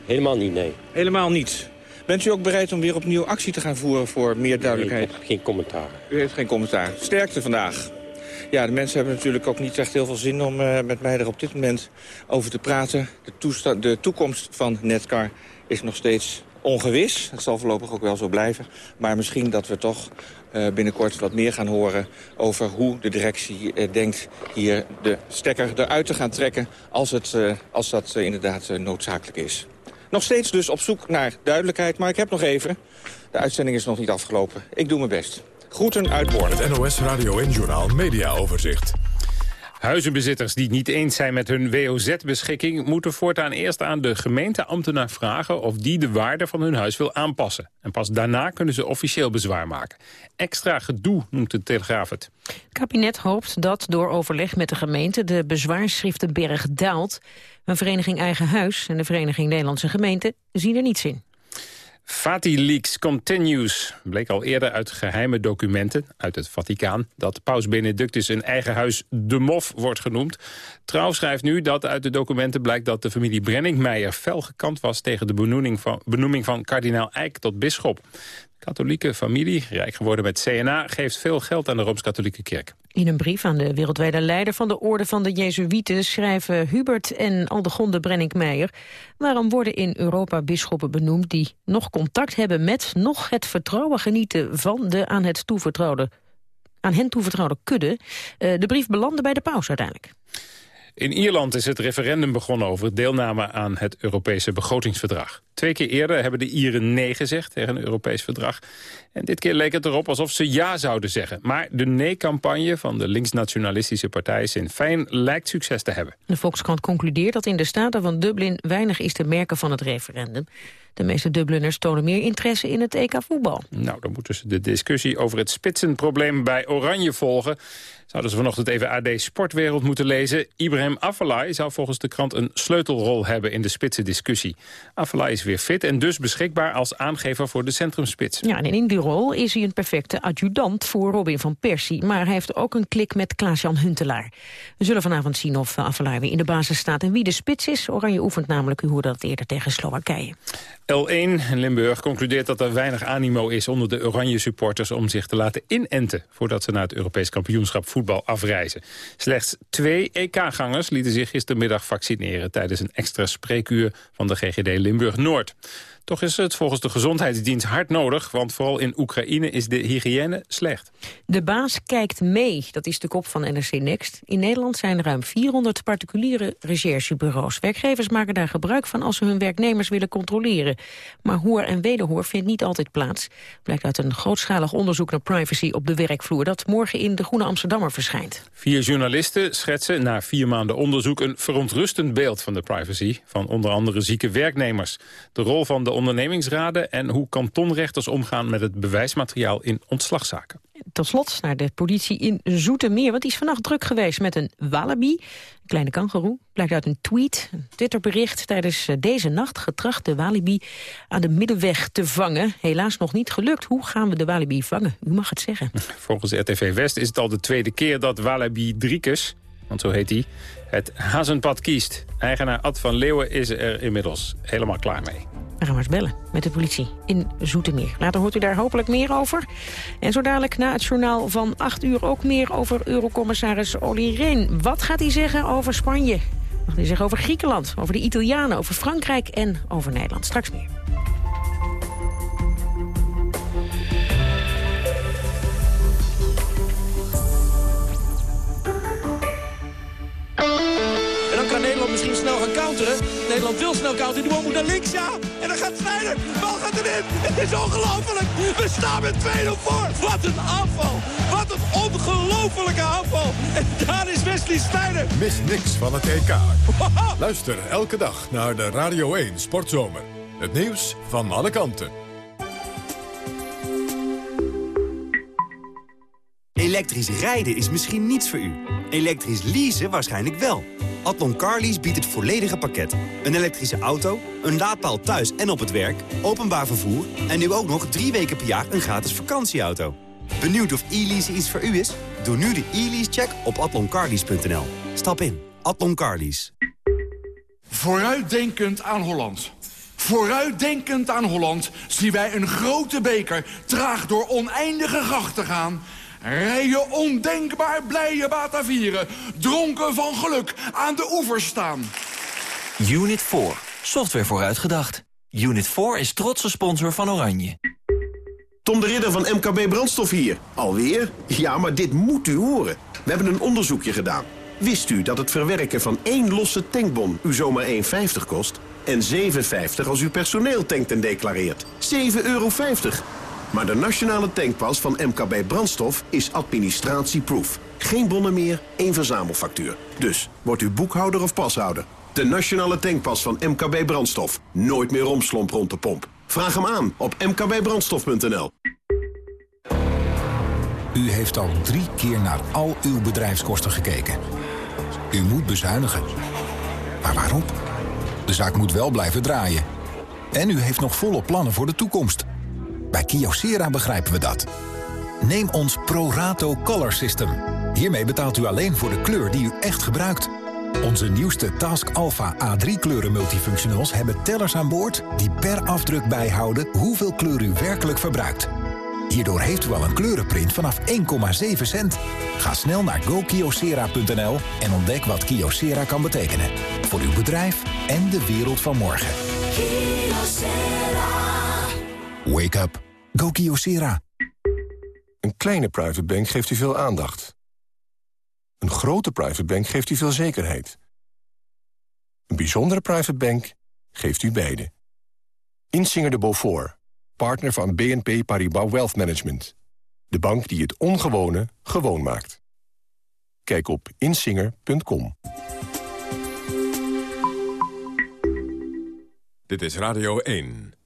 Helemaal niet, nee. Helemaal niet. Bent u ook bereid om weer opnieuw actie te gaan voeren voor meer duidelijkheid? Nee, ik heb geen commentaar. U heeft geen commentaar. Sterkte vandaag. Ja, de mensen hebben natuurlijk ook niet echt heel veel zin om uh, met mij er op dit moment over te praten. De, de toekomst van Netcar is nog steeds ongewis. Het zal voorlopig ook wel zo blijven. Maar misschien dat we toch binnenkort wat meer gaan horen... over hoe de directie uh, denkt hier de stekker eruit te gaan trekken... als, het, uh, als dat inderdaad noodzakelijk is. Nog steeds dus op zoek naar duidelijkheid, maar ik heb nog even... de uitzending is nog niet afgelopen. Ik doe mijn best. Groeten uit Born. Het NOS Radio en Journaal Media Overzicht. Huizenbezitters die niet eens zijn met hun WOZ-beschikking... moeten voortaan eerst aan de gemeenteambtenaar vragen... of die de waarde van hun huis wil aanpassen. En pas daarna kunnen ze officieel bezwaar maken. Extra gedoe noemt de Telegraaf het. Het kabinet hoopt dat door overleg met de gemeente... de bezwaarschriftenberg daalt. Een vereniging Eigen Huis en de Vereniging Nederlandse Gemeenten zien er niets in. Leaks continues. Bleek al eerder uit geheime documenten uit het Vaticaan... dat paus Benedictus in eigen huis de mof wordt genoemd. Trouw schrijft nu dat uit de documenten blijkt dat de familie Brenningmeijer... fel gekant was tegen de benoeming van, kardinaal Eijk tot bisschop. Katholieke familie, rijk geworden met CNA... geeft veel geld aan de Rooms-Katholieke Kerk. In een brief aan de wereldwijde leider van de Orde van de Jezuïeten... schrijven Hubert en Aldegonde Brenninkmeijer... waarom worden in Europa bisschoppen benoemd... die nog contact hebben met, nog het vertrouwen genieten... van de aan, het toevertrouwde, aan hen toevertrouwde kudde. Uh, de brief belandde bij de paus uiteindelijk. In Ierland is het referendum begonnen over deelname aan het Europese begrotingsverdrag. Twee keer eerder hebben de Ieren nee gezegd tegen een Europees verdrag. En dit keer leek het erop alsof ze ja zouden zeggen. Maar de nee-campagne van de linksnationalistische partij Sinn Féin lijkt succes te hebben. De Volkskrant concludeert dat in de Staten van Dublin weinig is te merken van het referendum. De meeste Dubliners tonen meer interesse in het EK-voetbal. Nou, dan moeten ze de discussie over het spitsenprobleem bij Oranje volgen. Zouden ze vanochtend even AD Sportwereld moeten lezen. Ibrahim Afellay zou volgens de krant een sleutelrol hebben in de spitsendiscussie. Afellay is weer fit en dus beschikbaar als aangever voor de centrumspits. Ja, en in die is hij een perfecte adjudant voor Robin van Persie. Maar hij heeft ook een klik met Klaas-Jan Huntelaar. We zullen vanavond zien of Afellay weer in de basis staat en wie de spits is. Oranje oefent namelijk, u hoorde dat eerder, tegen Slowakije. L1 in Limburg concludeert dat er weinig animo is onder de oranje supporters om zich te laten inenten voordat ze naar het Europees kampioenschap voetbal afreizen. Slechts twee EK-gangers lieten zich gistermiddag vaccineren tijdens een extra spreekuur van de GGD Limburg Noord. Toch is het volgens de gezondheidsdienst hard nodig, want vooral in Oekraïne is de hygiëne slecht. De baas kijkt mee, dat is de kop van NRC Next. In Nederland zijn ruim 400 particuliere recherchebureaus. Werkgevers maken daar gebruik van als ze hun werknemers willen controleren. Maar hoor en wederhoor vindt niet altijd plaats. Blijkt uit een grootschalig onderzoek naar privacy op de werkvloer... dat morgen in de Groene Amsterdammer verschijnt. Vier journalisten schetsen na vier maanden onderzoek... een verontrustend beeld van de privacy van onder andere zieke werknemers. De rol van de ondernemingsraden... en hoe kantonrechters omgaan met het bewijsmateriaal in ontslagzaken. Tot slot naar de politie in Zoetermeer. Want die is vannacht druk geweest met een wallaby. Een kleine kangeroe. Blijkt uit een tweet, een Twitterbericht. Tijdens eh, deze nacht getracht de walibi aan de middenweg te vangen. Helaas nog niet gelukt. Hoe gaan we de walibi vangen? U mag het zeggen. [LAUGHS] Volgens RTV West is het al de tweede keer dat walibi Driekus want zo heet hij, het hazenpad kiest. Eigenaar Ad van Leeuwen is er inmiddels helemaal klaar mee. We gaan maar eens bellen met de politie in Zoetermeer. Later hoort u daar hopelijk meer over. En zo dadelijk na het journaal van 8 uur ook meer over eurocommissaris Olly Rehn. Wat gaat hij zeggen over Spanje? Wat gaat hij zeggen over Griekenland, over de Italianen, over Frankrijk en over Nederland? Straks meer. Misschien snel gaan counteren. Nederland wil snel counteren. Die bal moet naar links, ja. En dan gaat Snijder. De bal gaat erin. Het is ongelooflijk. We staan met 2-0 voor. Wat een aanval. Wat een ongelofelijke aanval. En daar is Wesley Snijder. Mis niks van het EK. Luister elke dag naar de Radio 1 Sportzomer. Het nieuws van alle kanten. Elektrisch rijden is misschien niets voor u. Elektrisch leasen waarschijnlijk wel. Adlon Carlies biedt het volledige pakket. Een elektrische auto, een laadpaal thuis en op het werk, openbaar vervoer... en nu ook nog drie weken per jaar een gratis vakantieauto. Benieuwd of e-lease iets voor u is? Doe nu de e-lease-check op atloncarlies.nl. Stap in. Adlon Carlies. Vooruitdenkend aan Holland. Vooruitdenkend aan Holland zien wij een grote beker traag door oneindige grachten gaan Rijden ondenkbaar blije Batavieren. Dronken van geluk aan de oevers staan. Unit 4. Software vooruitgedacht. Unit 4 is trotse sponsor van Oranje. Tom de Ridder van MKB Brandstof hier. Alweer? Ja, maar dit moet u horen. We hebben een onderzoekje gedaan. Wist u dat het verwerken van één losse tankbon u zomaar 1,50 kost? En 7,50 als u personeel tankt en declareert. 7,50 euro. Maar de nationale tankpas van MKB Brandstof is administratieproof. Geen bonnen meer, één verzamelfactuur. Dus, wordt u boekhouder of pashouder? De nationale tankpas van MKB Brandstof. Nooit meer romslomp rond de pomp. Vraag hem aan op mkbbrandstof.nl. U heeft al drie keer naar al uw bedrijfskosten gekeken. U moet bezuinigen. Maar waarom? De zaak moet wel blijven draaien. En u heeft nog volle plannen voor de toekomst. Bij Kyocera begrijpen we dat. Neem ons ProRato Color System. Hiermee betaalt u alleen voor de kleur die u echt gebruikt. Onze nieuwste Task Alpha A3 kleuren multifunctionals hebben tellers aan boord... die per afdruk bijhouden hoeveel kleur u werkelijk verbruikt. Hierdoor heeft u al een kleurenprint vanaf 1,7 cent. Ga snel naar gokyocera.nl en ontdek wat Kyocera kan betekenen. Voor uw bedrijf en de wereld van morgen. Wake up. Go Kyocera. Een kleine private bank geeft u veel aandacht. Een grote private bank geeft u veel zekerheid. Een bijzondere private bank geeft u beide. Insinger de Beaufort, partner van BNP Paribas Wealth Management. De bank die het ongewone gewoon maakt. Kijk op insinger.com. Dit is Radio 1.